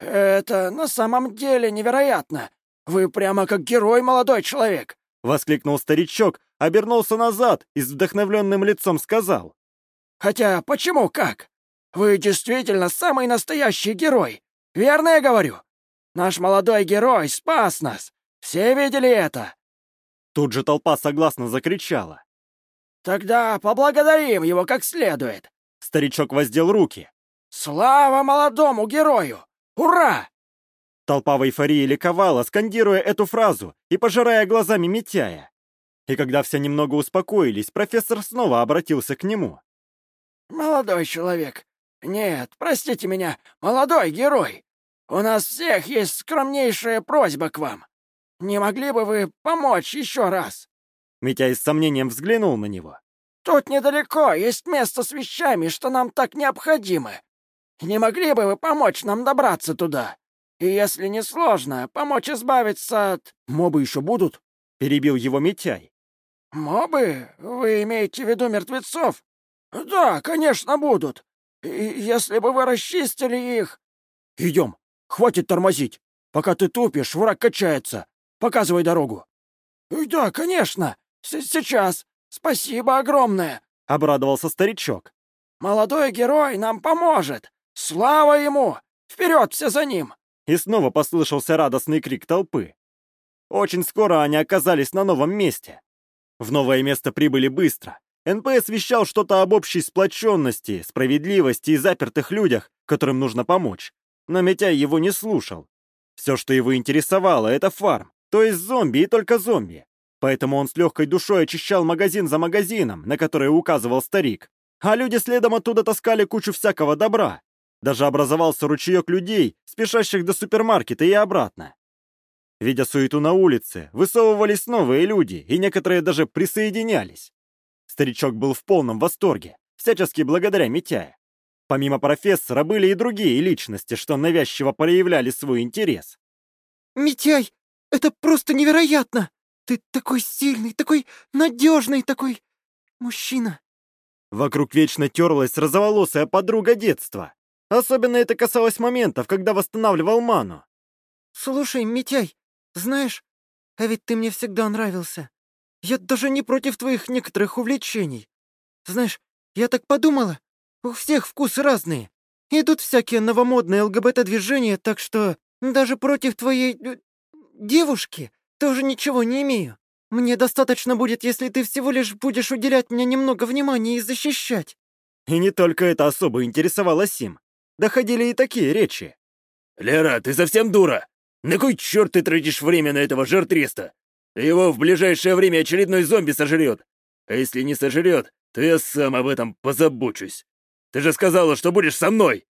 C: «Это на самом деле невероятно! Вы прямо как герой, молодой человек!»
A: — воскликнул старичок, обернулся назад и с вдохновленным лицом сказал.
C: «Хотя почему как? Вы действительно самый настоящий герой, верно я говорю? Наш молодой герой спас нас! Все видели это?»
A: Тут же толпа согласно закричала.
C: «Тогда поблагодарим его как следует.
A: Старичок воздел руки.
C: «Слава молодому герою! Ура!»
A: Толпа в эйфории ликовала, скандируя эту фразу и пожирая глазами Митяя. И когда все немного успокоились, профессор снова обратился к нему.
C: «Молодой человек, нет, простите меня, молодой герой, у нас всех есть скромнейшая просьба к вам. Не могли бы вы помочь еще раз?»
A: Митяй с сомнением взглянул на него.
E: Тут недалеко есть место с вещами, что нам так необходимы. Не могли бы вы помочь нам добраться туда? И если не сложно, помочь избавиться от...»
A: «Мобы еще будут?» — перебил его Митяй.
E: «Мобы? Вы имеете в виду мертвецов?» «Да, конечно, будут. И если бы вы расчистили их...»
A: «Идем. Хватит тормозить. Пока ты тупишь, враг качается. Показывай дорогу».
E: «Да, конечно. С Сейчас. Спасибо огромное», —
A: обрадовался старичок.
E: «Молодой герой нам поможет. Слава ему! Вперед все за ним!»
A: И снова послышался радостный крик толпы. Очень скоро они оказались на новом месте. В новое место прибыли быстро. НПС вещал что-то об общей сплоченности, справедливости и запертых людях, которым нужно помочь. Но Митяй его не слушал. Все, что его интересовало, это фарм, то есть зомби и только зомби. Поэтому он с легкой душой очищал магазин за магазином, на который указывал старик. А люди следом оттуда таскали кучу всякого добра. Даже образовался ручеек людей, спешащих до супермаркета и обратно. Видя суету на улице, высовывались новые люди, и некоторые даже присоединялись. Старичок был в полном восторге, всячески благодаря Митяя. Помимо профессора были и другие личности, что навязчиво проявляли свой интерес.
D: «Митяй, это просто невероятно! Ты такой сильный, такой надежный, такой мужчина!»
A: Вокруг вечно терлась розоволосая подруга детства. Особенно это касалось моментов, когда восстанавливал ману.
D: «Слушай, Митяй, знаешь, а ведь ты мне всегда нравился. Я даже не против твоих некоторых увлечений. Знаешь, я так подумала, у всех вкусы разные. Идут всякие новомодные ЛГБТ-движения, так что даже против твоей... Э, девушки тоже ничего не имею. Мне достаточно будет, если ты всего лишь будешь уделять мне немного внимания и защищать».
A: И не только это особо интересовало Сим. Доходили и такие речи.
C: «Лера, ты совсем дура? На кой черт ты тратишь время на этого жертреста? Его в ближайшее время очередной зомби сожрет. А если не сожрет, то я сам об этом позабочусь. Ты же сказала, что будешь со мной!»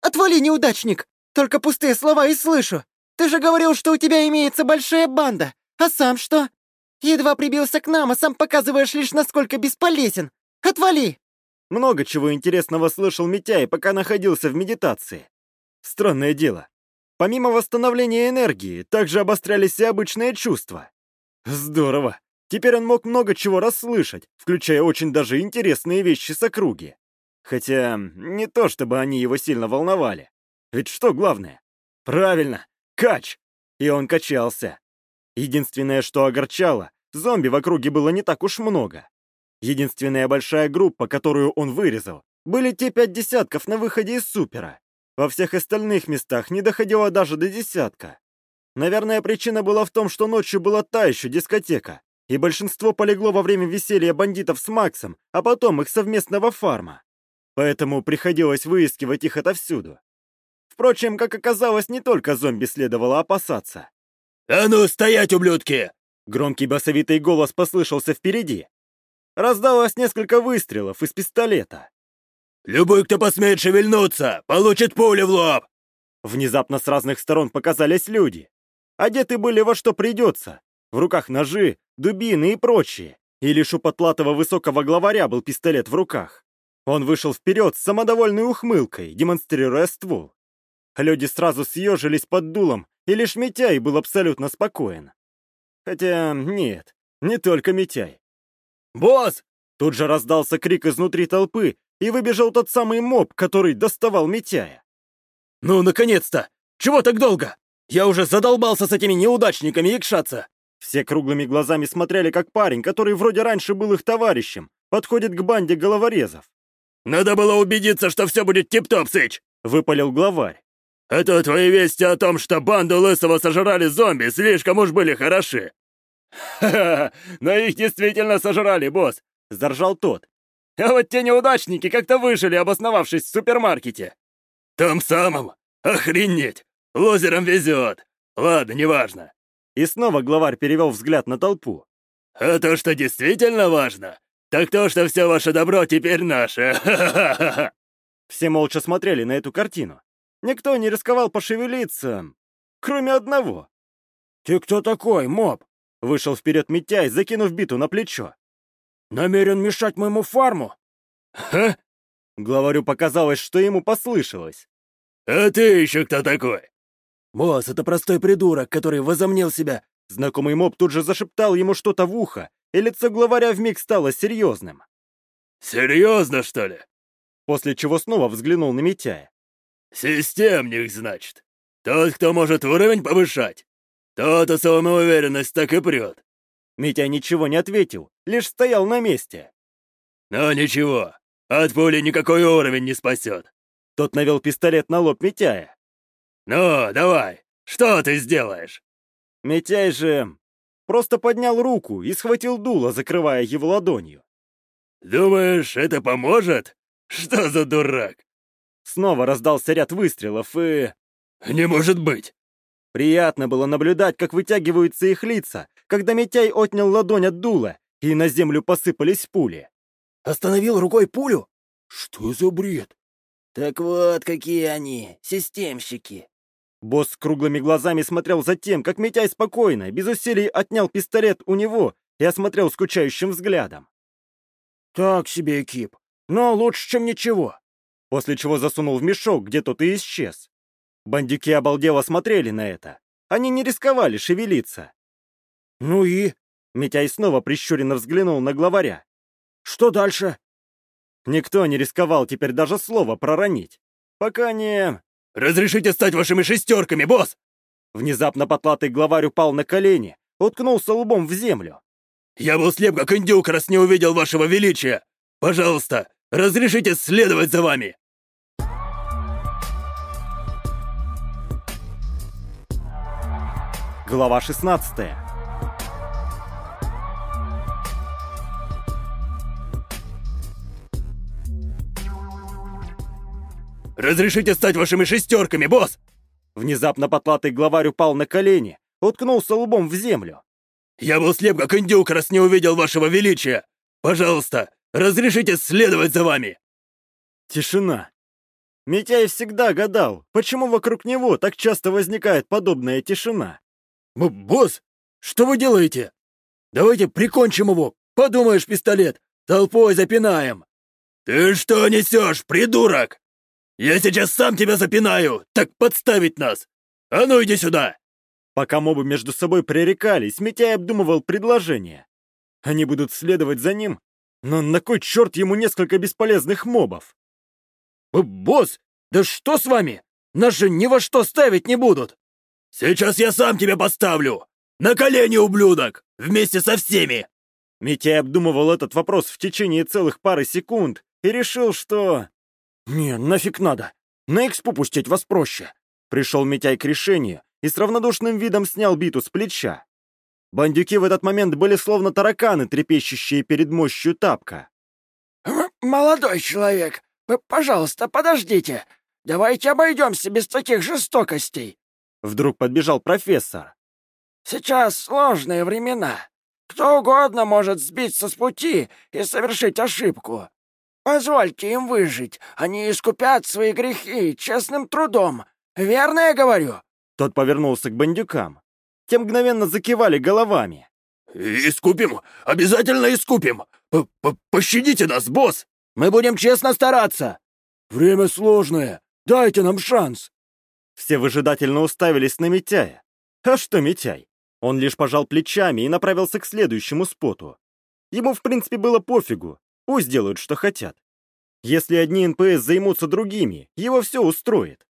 D: «Отвали, неудачник! Только пустые слова и слышу! Ты же говорил, что у тебя имеется большая банда! А сам что? Едва прибился к нам, а сам показываешь лишь, насколько бесполезен! Отвали!»
A: Много чего интересного слышал Митяй, пока находился в медитации. Странное дело. Помимо восстановления энергии, также обострялись и обычные чувства. Здорово. Теперь он мог много чего расслышать, включая очень даже интересные вещи с округи. Хотя не то, чтобы они его сильно волновали. Ведь что главное? Правильно, кач! И он качался. Единственное, что огорчало, зомби в округе было не так уж много. Единственная большая группа, которую он вырезал, были те пять десятков на выходе из супера. Во всех остальных местах не доходило даже до десятка. Наверное, причина была в том, что ночью была та еще дискотека, и большинство полегло во время веселья бандитов с Максом, а потом их совместного фарма. Поэтому приходилось выискивать их отовсюду. Впрочем, как оказалось, не только зомби следовало опасаться.
C: «А ну, стоять, ублюдки!»
A: Громкий басовитый голос послышался впереди, Раздалось несколько выстрелов из пистолета.
C: «Любой, кто посмеет шевельнуться, получит пулю в лоб!»
A: Внезапно с разных сторон показались люди. Одеты были во что придется. В руках ножи, дубины и прочее. И лишь у потлатого высокого главаря был пистолет в руках. Он вышел вперед с самодовольной ухмылкой, демонстрируя ствол. Люди сразу съежились под дулом, и лишь Митяй был абсолютно спокоен. Хотя нет, не только Митяй.
C: «Босс!»
A: Тут же раздался крик изнутри толпы, и выбежал тот самый моб, который доставал Митяя.
C: «Ну, наконец-то! Чего так долго? Я уже задолбался с этими неудачниками якшаться!»
A: Все круглыми глазами смотрели, как парень, который вроде раньше был их товарищем, подходит к банде головорезов.
C: «Надо было убедиться, что все будет тип-топ, Сыч!» — выпалил главарь. «А то твои вести о том, что банду Лысого сожрали зомби, слишком уж были хороши. «Ха-ха, но их действительно сожрали, босс!» — заржал тот. «А вот те неудачники как-то выжили, обосновавшись в супермаркете!» «Том самом? Охренеть! Лузерам везет! Ладно, неважно!»
A: И снова главарь перевел взгляд на толпу.
C: «А то, что действительно важно, так то, что все ваше добро теперь наше! Ха-ха-ха!»
A: Все молча смотрели на эту картину. Никто не рисковал пошевелиться, кроме одного.
C: «Ты кто такой, моб?»
A: Вышел вперед Митяй, закинув биту на плечо.
C: намерен мешать моему фарму?»
A: «Ха?» Главарю показалось, что ему послышалось.
C: «А ты еще кто такой?» «Босс, это простой придурок, который возомнил себя...»
A: Знакомый моб тут же зашептал ему что-то в ухо, и лицо главаря вмиг стало серьезным.
C: «Серьезно, что ли?»
A: После чего снова взглянул на Митяя.
C: «Системник, значит. Тот, кто может уровень повышать. Тот и самоуверенность так и прет».
A: Митя ничего не ответил, лишь стоял на месте.
C: «Но ничего, от пули никакой уровень не спасет».
A: Тот навел пистолет на лоб Митяя.
C: «Ну, давай, что ты сделаешь?»
A: Митяй же просто поднял руку и схватил дуло, закрывая его ладонью.
C: «Думаешь, это поможет? Что за дурак?»
A: Снова раздался ряд выстрелов и...
C: «Не может быть!»
A: Приятно было наблюдать, как вытягиваются их лица, когда Митяй отнял ладонь от дула, и на землю посыпались пули.
C: «Остановил рукой пулю? Что за бред?»
E: «Так вот, какие они, системщики!»
A: Босс с круглыми глазами смотрел за тем, как Митяй спокойно, без усилий отнял пистолет у него и осмотрел скучающим взглядом.
C: «Так себе экип, но лучше, чем ничего
A: после чего засунул в мешок, где тот и исчез. Бандюки обалдело смотрели на это. Они не рисковали шевелиться.
C: «Ну и?»
A: Митяй снова прищуренно взглянул на главаря.
C: «Что дальше?»
A: Никто не рисковал теперь даже слово проронить. Пока не...
C: «Разрешите стать вашими шестерками, босс!»
A: Внезапно потлатый главарь упал на колени, уткнулся лбом в землю.
C: «Я был слеп, как индюк, раз не увидел вашего величия! Пожалуйста, разрешите следовать за вами!»
A: Глава 16
C: «Разрешите стать вашими шестерками, босс!»
A: Внезапно потлатый главарь упал на колени, уткнулся лбом в землю.
C: «Я был слеп, как индюк, раз не увидел вашего величия! Пожалуйста, разрешите следовать за вами!»
A: Тишина. Митяй всегда гадал, почему вокруг него так часто возникает подобная тишина.
C: «Босс, что вы делаете? Давайте прикончим его! Подумаешь, пистолет! Толпой запинаем!» «Ты что несешь, придурок? Я сейчас сам тебя запинаю! Так подставить нас! А ну иди сюда!»
A: Пока мобы между собой пререкались, Митяй обдумывал предложение. Они будут следовать за ним? Но на кой черт ему несколько бесполезных мобов?
C: «Босс, да что с вами? Нас же ни во что ставить не будут!» «Сейчас я сам тебя поставлю! На колени, ублюдок! Вместе со всеми!»
A: Митяй обдумывал этот вопрос в течение целых пары секунд и решил, что... «Не, нафиг надо! На экспу пустить вас проще!» Пришел Митяй к решению и с равнодушным видом снял биту с плеча. Бандюки в этот момент были словно тараканы, трепещущие перед мощью тапка.
E: «Молодой человек, пожалуйста, подождите! Давайте обойдемся без таких жестокостей!»
A: Вдруг подбежал профессор.
E: «Сейчас сложные времена. Кто угодно может сбиться с пути и совершить ошибку. Позвольте им выжить. Они искупят свои грехи честным трудом. Верно я говорю?»
A: Тот повернулся к бандюкам. Те мгновенно закивали головами.
C: «Искупим! Обязательно искупим! П -п Пощадите нас, босс! Мы будем честно стараться! Время сложное! Дайте нам шанс!»
A: Все выжидательно уставились на Митяя. А что Митяй? Он лишь пожал плечами и направился к следующему споту. Ему, в принципе, было пофигу. Пусть делают, что хотят. Если одни НПС займутся другими, его все устроит.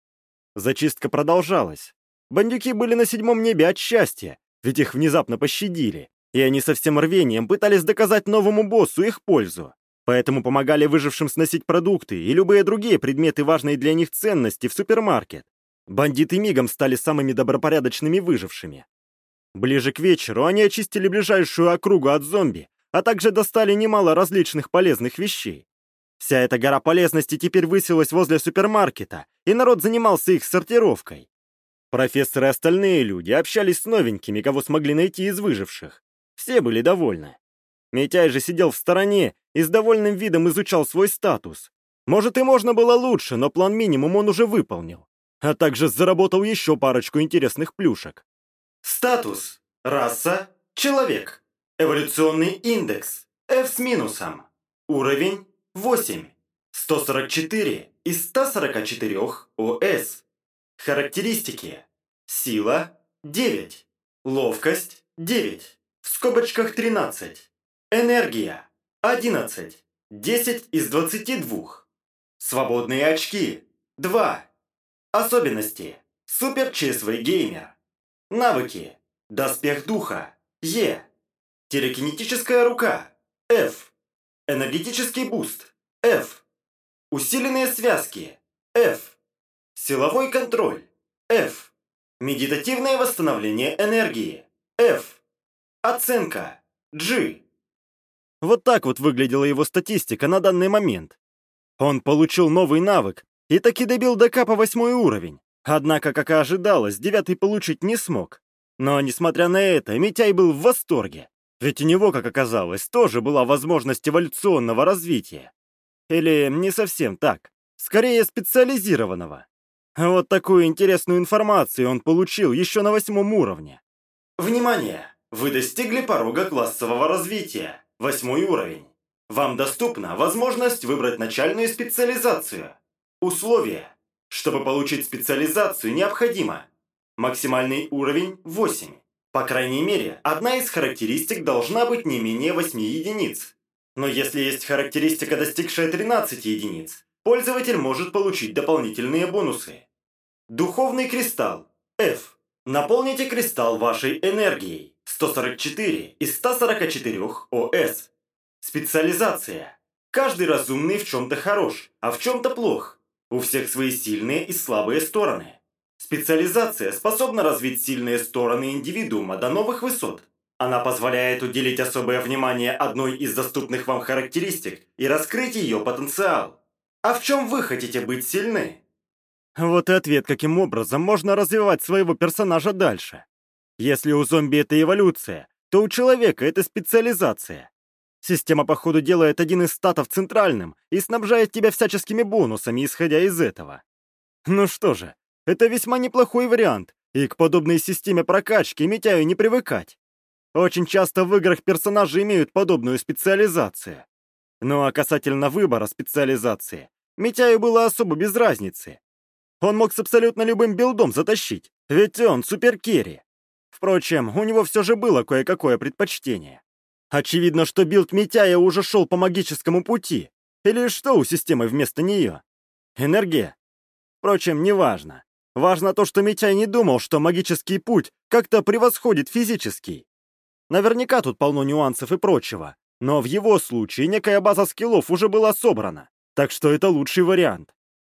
A: Зачистка продолжалась. Бандюки были на седьмом небе от счастья, ведь их внезапно пощадили, и они со всем рвением пытались доказать новому боссу их пользу. Поэтому помогали выжившим сносить продукты и любые другие предметы важные для них ценности в супермаркет. Бандиты мигом стали самыми добропорядочными выжившими. Ближе к вечеру они очистили ближайшую округу от зомби, а также достали немало различных полезных вещей. Вся эта гора полезности теперь высилась возле супермаркета, и народ занимался их сортировкой. Профессоры и остальные люди общались с новенькими, кого смогли найти из выживших. Все были довольны. Митяй же сидел в стороне и с довольным видом изучал свой статус. Может, и можно было лучше, но план минимум он уже выполнил а также заработал еще парочку интересных плюшек.
B: Статус. Раса. Человек. Эволюционный индекс. F с минусом. Уровень 8. 144 из 144 ОС. Характеристики. Сила 9. Ловкость 9. В скобочках 13. Энергия 11. 10 из 22. Свободные очки 2. Особенности. Супер ЧСВ геймер. Навыки. Доспех духа. Е. Телекинетическая рука. F. Энергетический буст. F. Усиленные связки. F. Силовой контроль. F. Медитативное восстановление энергии. F. Оценка. G.
A: Вот так вот выглядела его статистика на данный момент. Он получил новый навык и таки добил до капа восьмой уровень. Однако, как и ожидалось, девятый получить не смог. Но, несмотря на это, Митяй был в восторге. Ведь у него, как оказалось, тоже была возможность эволюционного развития. Или не совсем так. Скорее, специализированного. Вот такую интересную информацию он получил еще на восьмом уровне.
B: Внимание! Вы достигли порога классового развития. Восьмой уровень. Вам доступна возможность выбрать начальную специализацию. Условия. Чтобы получить специализацию, необходимо максимальный уровень 8. По крайней мере, одна из характеристик должна быть не менее 8 единиц. Но если есть характеристика, достигшая 13 единиц, пользователь может получить дополнительные бонусы. Духовный кристалл. F. Наполните кристалл вашей энергией. 144 из 144 ОС. Специализация. Каждый разумный в чем-то хорош, а в чем-то плох. У всех свои сильные и слабые стороны. Специализация способна развить сильные стороны индивидуума до новых высот. Она позволяет уделить особое внимание одной из доступных вам характеристик и раскрыть ее потенциал. А в чем вы хотите быть сильны?
A: Вот и ответ, каким образом можно развивать своего персонажа дальше. Если у зомби это эволюция, то у человека это специализация. Система, по ходу, делает один из статов центральным и снабжает тебя всяческими бонусами, исходя из этого. Ну что же, это весьма неплохой вариант, и к подобной системе прокачки Митяю не привыкать. Очень часто в играх персонажи имеют подобную специализацию. Ну а касательно выбора специализации, Митяю было особо без разницы. Он мог с абсолютно любым билдом затащить, ведь он супер carry. Впрочем, у него все же было кое-какое предпочтение. Очевидно, что билд Митяя уже шел по магическому пути. Или что у системы вместо нее? Энергия? Впрочем, неважно. Важно то, что Митяй не думал, что магический путь как-то превосходит физический. Наверняка тут полно нюансов и прочего, но в его случае некая база скиллов уже была собрана, так что это лучший вариант.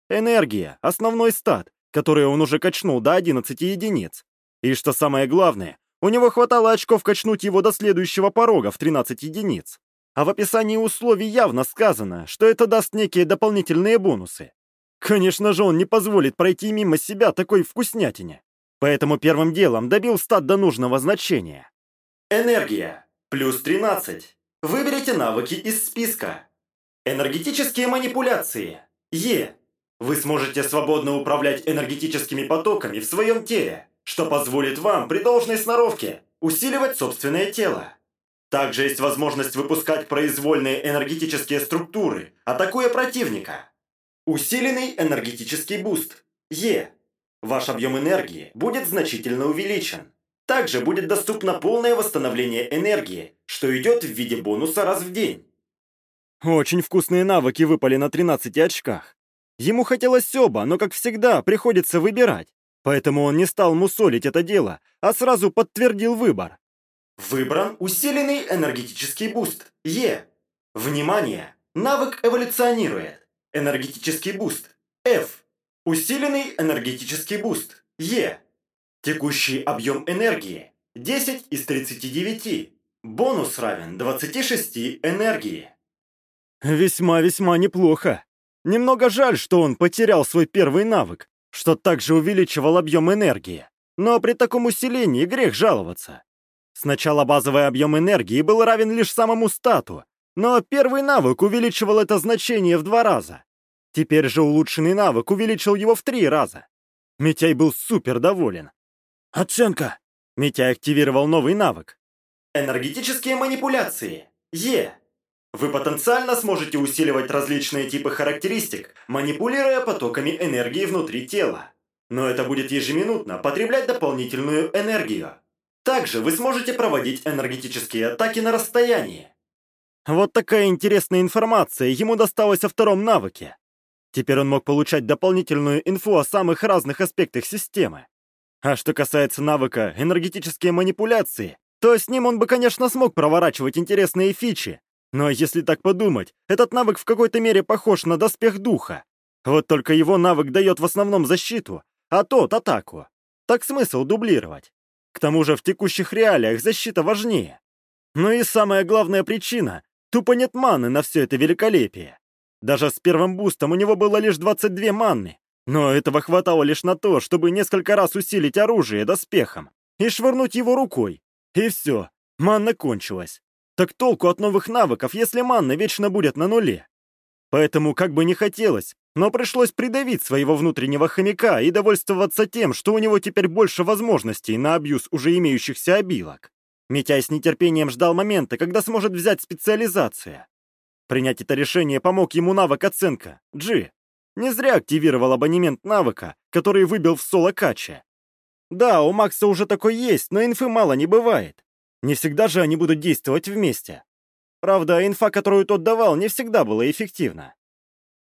A: Энергия — основной стат, который он уже качнул до 11 единиц. И что самое главное, у него хватало очков качнуть его до следующего порога в 13 единиц. А в описании условий явно сказано, что это даст некие дополнительные бонусы. Конечно же, он не позволит пройти мимо себя такой вкуснятине. Поэтому первым делом добил стат до нужного значения.
B: Энергия. Плюс 13. Выберите навыки из списка. Энергетические манипуляции. Е. Вы сможете свободно управлять энергетическими потоками в своем теле что позволит вам при должной сноровке усиливать собственное тело. Также есть возможность выпускать произвольные энергетические структуры, атакуя противника. Усиленный энергетический буст. Е. Ваш объем энергии будет значительно увеличен. Также будет доступно полное восстановление энергии, что идет в виде бонуса раз в день.
A: Очень вкусные навыки выпали на 13 очках. Ему хотелось оба, но, как всегда, приходится выбирать. Поэтому он не стал мусолить это дело, а сразу подтвердил выбор.
B: Выбран усиленный энергетический буст. Е. Внимание! Навык эволюционирует. Энергетический буст. F. Усиленный энергетический буст. Е. Текущий объем энергии. 10 из 39. Бонус равен 26 энергии.
A: Весьма-весьма неплохо. Немного жаль, что он потерял свой первый навык, что также увеличивал объем энергии. Но при таком усилении грех жаловаться. Сначала базовый объем энергии был равен лишь самому стату, но первый навык увеличивал это значение в два раза. Теперь же улучшенный навык увеличил его в три раза. Митяй был супер доволен. «Оценка!» Митяй активировал новый навык.
B: Энергетические манипуляции. Е. Вы потенциально сможете усиливать различные типы характеристик, манипулируя потоками энергии внутри тела. Но это будет ежеминутно потреблять дополнительную энергию. Также вы сможете проводить энергетические атаки на расстоянии.
A: Вот такая интересная информация ему досталась о втором навыке. Теперь он мог получать дополнительную инфу о самых разных аспектах системы. А что касается навыка энергетические манипуляции, то с ним он бы, конечно, смог проворачивать интересные фичи. Но если так подумать, этот навык в какой-то мере похож на доспех духа. Вот только его навык дает в основном защиту, а тот — атаку. Так смысл дублировать. К тому же в текущих реалиях защита важнее. Ну и самая главная причина — тупо нет маны на все это великолепие. Даже с первым бустом у него было лишь 22 манны, но этого хватало лишь на то, чтобы несколько раз усилить оружие доспехом и швырнуть его рукой. И все, манна кончилась. Так толку от новых навыков, если манна вечно будет на нуле? Поэтому, как бы не хотелось, но пришлось придавить своего внутреннего хомяка и довольствоваться тем, что у него теперь больше возможностей на абьюз уже имеющихся обилок. Митяй с нетерпением ждал момента, когда сможет взять специализацию. Принять это решение помог ему навык оценка, G. Не зря активировал абонемент навыка, который выбил в соло кача. Да, у Макса уже такой есть, но инфы мало не бывает. Не всегда же они будут действовать вместе. Правда, инфа, которую тот давал, не всегда была эффективна.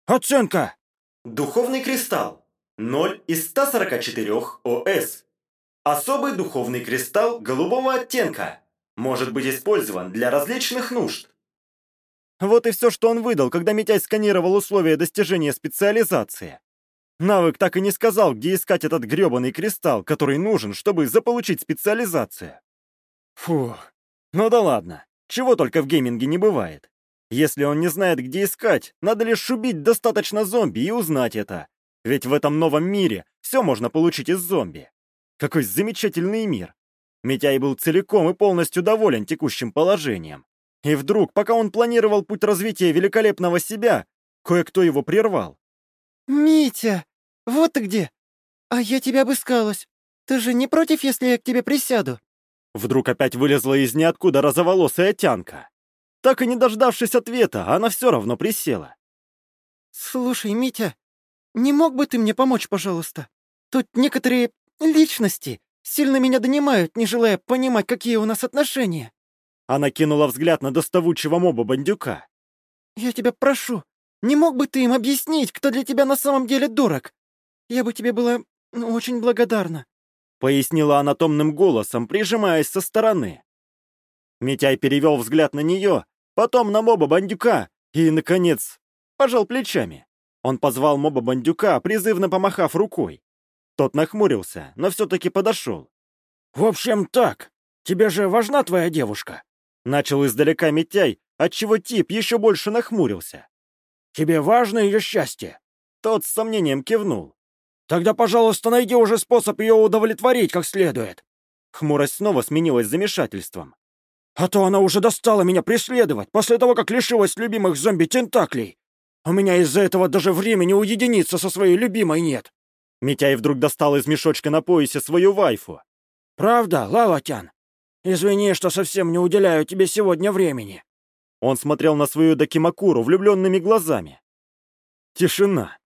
C: Оценка!
B: Духовный кристалл. 0 из 144 ОС. Особый духовный кристалл голубого оттенка. Может быть использован для различных нужд.
A: Вот и все, что он выдал, когда Митяй сканировал условия достижения специализации. Навык так и не сказал, где искать этот грёбаный кристалл, который нужен, чтобы заполучить специализацию. Фу, ну да ладно, чего только в гейминге не бывает. Если он не знает, где искать, надо лишь убить достаточно зомби и узнать это. Ведь в этом новом мире все можно получить из зомби. Какой замечательный мир. Митяй был целиком и полностью доволен текущим положением. И вдруг, пока он планировал путь развития великолепного себя, кое-кто его прервал.
D: «Митя, вот ты где! А я тебя обыскалась. Ты же не против, если я к тебе присяду?»
A: Вдруг опять вылезла из ниоткуда розоволосая тянка. Так и не дождавшись ответа, она все равно присела.
D: «Слушай, Митя, не мог бы ты мне помочь, пожалуйста? Тут некоторые личности сильно меня донимают, не желая понимать, какие у нас отношения».
A: Она кинула взгляд на доставучего моба бандюка.
D: «Я тебя прошу, не мог бы ты им объяснить, кто для тебя на самом деле дурак? Я бы тебе была ну, очень благодарна», —
A: пояснила она томным голосом, прижимаясь со стороны. Митяй перевел взгляд на нее, потом на моба бандюка и, наконец, пожал плечами. Он позвал моба бандюка, призывно помахав рукой. Тот нахмурился, но все-таки подошел.
C: «В общем, так. Тебе же важна твоя девушка?»
A: Начал издалека Митяй, отчего тип еще больше нахмурился.
C: «Тебе важно ее счастье?»
A: Тот с сомнением кивнул.
C: «Тогда, пожалуйста, найди уже способ ее удовлетворить как следует».
A: Хмурость снова сменилась замешательством.
C: «А то она уже достала меня преследовать после того, как лишилась любимых зомби-тентаклей. У меня из-за этого даже времени уединиться со своей любимой нет».
A: Митяй вдруг достал из мешочка на поясе свою вайфу.
C: «Правда, Лаватян?» «Извини, что совсем не уделяю тебе сегодня времени».
A: Он смотрел на свою Дакимакуру влюбленными глазами. Тишина.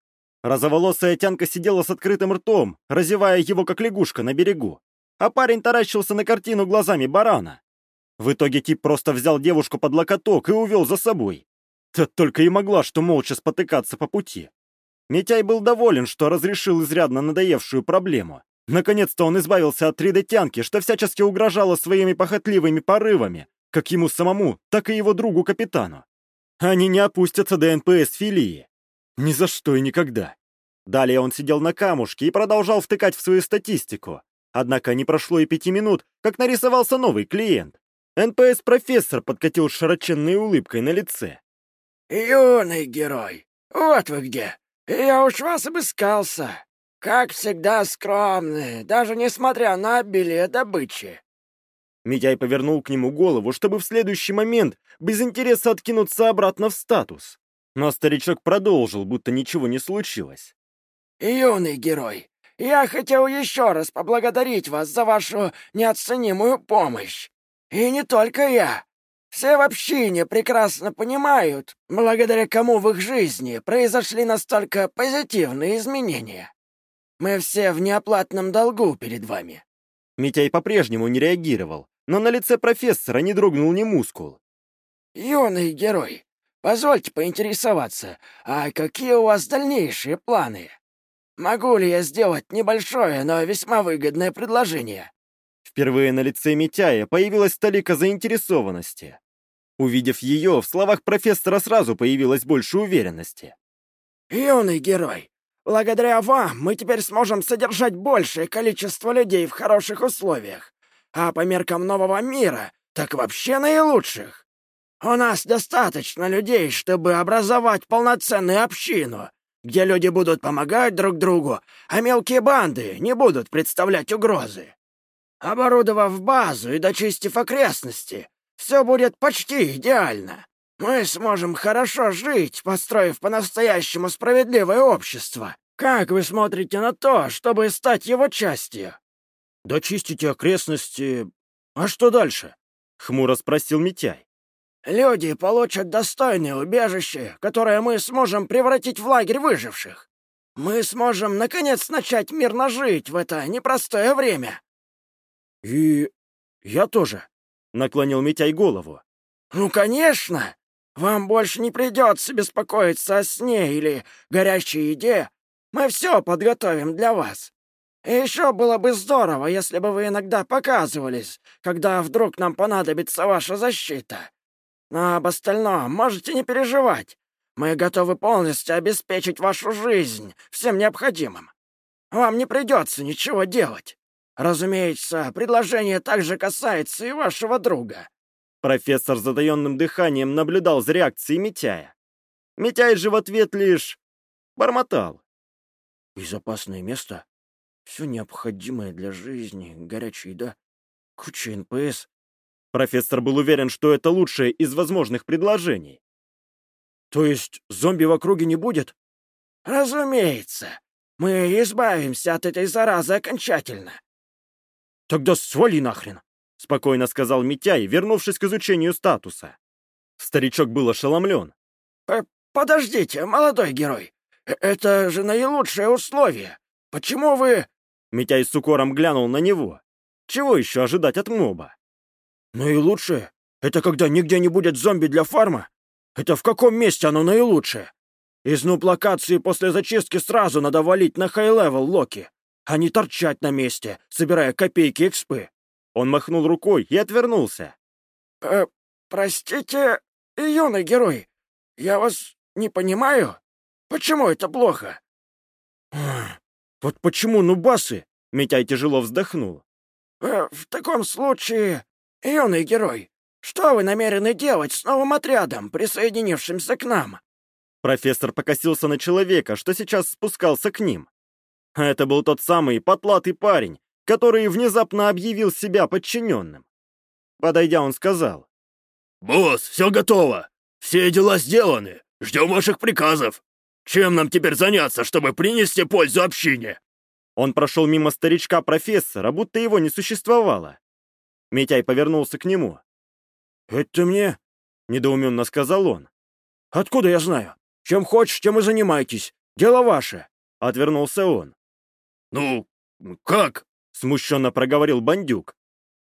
A: Розоволосая тянка сидела с открытым ртом, разевая его как лягушка на берегу, а парень таращился на картину глазами барана. В итоге тип просто взял девушку под локоток и увел за собой. Та только и могла что молча спотыкаться по пути. Митяй был доволен, что разрешил изрядно надоевшую проблему. Наконец-то он избавился от 3D-тянки, что всячески угрожало своими похотливыми порывами, как ему самому, так и его другу-капитану. Они не опустятся до НПС-филии. Ни за что и никогда. Далее он сидел на камушке и продолжал втыкать в свою статистику. Однако не прошло и пяти минут, как нарисовался новый клиент. НПС-профессор подкатил с широченной улыбкой на лице.
E: «Юный герой, вот вы где. Я уж вас обыскался. Как всегда скромный, даже несмотря на обилие добычи».
A: Митяй повернул к нему голову, чтобы в следующий момент без интереса откинуться обратно в статус. Но старичок продолжил, будто ничего не случилось.
E: «Юный герой, я хотел еще раз поблагодарить вас за вашу неоценимую помощь. И не только я.
C: Все в общине прекрасно понимают, благодаря кому в их жизни произошли настолько позитивные изменения. Мы все в неоплатном долгу перед вами».
A: Митяй по-прежнему не реагировал, но на лице профессора не дрогнул ни мускул.
C: «Юный герой, позвольте поинтересоваться, а какие у вас дальнейшие планы? Могу ли я сделать небольшое, но весьма выгодное предложение?»
A: Впервые на лице Митяя появилась толика заинтересованности. Увидев ее, в словах профессора сразу появилось больше уверенности.
C: «Юный герой, благодаря вам мы теперь сможем содержать большее количество людей в хороших условиях, а по меркам нового мира так вообще наилучших. У нас достаточно людей, чтобы образовать полноценную общину, где люди будут помогать друг другу, а мелкие банды не будут представлять угрозы. Оборудовав базу и дочистив окрестности, все будет почти идеально. Мы сможем хорошо жить, построив по-настоящему справедливое общество. Как вы смотрите на то, чтобы стать его частью?»
A: «Дочистите окрестности... А что дальше?» — хмуро спросил Митяй.
C: Люди получат достойное убежище, которое мы сможем превратить в лагерь выживших. Мы сможем, наконец, начать мирно жить в это непростое время».
A: «И я тоже», — наклонил Митяй голову.
C: «Ну, конечно! Вам больше не придется беспокоиться о сне или горячей еде. Мы все подготовим для вас. И еще было бы здорово, если бы вы иногда показывались, когда вдруг нам понадобится ваша защита. Но об остальном можете не переживать. Мы готовы полностью обеспечить вашу жизнь всем необходимым. Вам не придется ничего делать. Разумеется, предложение также касается и вашего друга».
A: Профессор с затаенным дыханием наблюдал за реакцией Митяя. Митяй же в ответ лишь бормотал. «Безопасное место, все необходимое для жизни, горячая еда, куча НПС, Профессор был уверен, что это лучшее из возможных предложений. «То есть зомби в округе не будет?»
C: «Разумеется. Мы избавимся от этой заразы окончательно».
A: «Тогда свали нахрен», — спокойно сказал Митяй, вернувшись к изучению статуса. Старичок был ошеломлен.
C: «Подождите, молодой герой. Э, это же наилучшее условие. Почему вы...»
A: Митяй с укором глянул на него. Чего еще ожидать от моба? Наилучшее? Это когда нигде не будет зомби для фарма? Это в каком месте оно наилучшее? Из нуб-локации после зачистки сразу надо валить на high-level локи, а не торчать на месте, собирая копейки экспы. Он махнул рукой и отвернулся.
C: «Э, простите, юный герой, я вас не понимаю. Почему это плохо?»
A: «Вот почему нубасы?» — Митяй тяжело вздохнул.
C: Э, «В таком случае «Юный герой, что вы намерены делать с новым отрядом, присоединившимся к нам?»
A: Профессор покосился на человека, что сейчас спускался к ним. Это был тот самый потлатый парень, который внезапно объявил себя подчиненным. Подойдя, он сказал.
F: «Босс, все готово. Все дела сделаны. Ждем ваших приказов. Чем нам теперь заняться, чтобы принести пользу общине?»
A: Он прошел мимо старичка-профессора, будто его не существовало. Митяй повернулся к нему. «Это мне?» — недоуменно сказал он. «Откуда я знаю? Чем хочешь, тем и занимайтесь. Дело ваше!» — отвернулся он.
F: «Ну, как?»
A: — смущенно проговорил бандюк.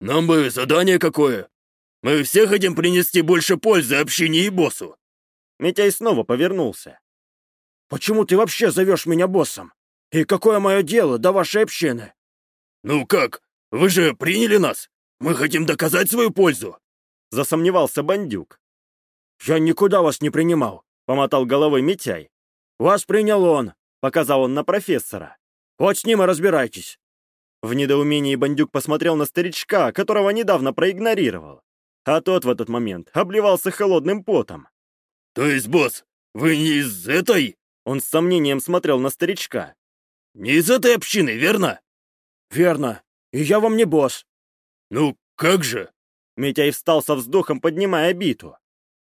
F: «Нам бы задание какое. Мы все хотим принести больше пользы общине и боссу».
A: Митяй снова повернулся. «Почему ты вообще зовешь меня боссом? И какое мое дело до вашей общины?»
F: «Ну как? Вы же приняли нас? Мы хотим доказать свою пользу!»
A: Засомневался бандюк. «Я никуда вас не принимал», — помотал головой Митяй. «Вас принял он», — показал он на профессора. «Вот с ним и разбирайтесь». В недоумении бандюк посмотрел на старичка, которого недавно проигнорировал. А тот в этот момент обливался холодным потом.
F: «То есть, босс, вы не из этой?»
A: Он с сомнением смотрел на старичка.
F: «Не из этой общины, верно?»
A: «Верно. И я вам не босс.
F: «Ну, как же?»
A: Митяй встал со вздохом, поднимая биту.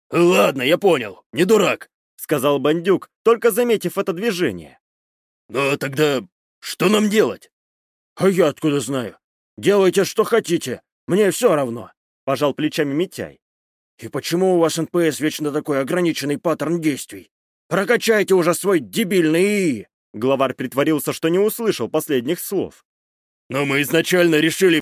F: «Ладно, я понял, не дурак», —
A: сказал бандюк, только заметив это движение.
F: «Но тогда что нам делать?»
A: «А я откуда знаю? Делайте, что хотите, мне все равно», — пожал плечами Митяй.
C: И почему у вас НПС вечно такой ограниченный паттерн действий? Прокачайте уже свой дебильный ИИ!»
A: Главарь притворился, что не услышал последних слов.
C: «Но мы изначально решили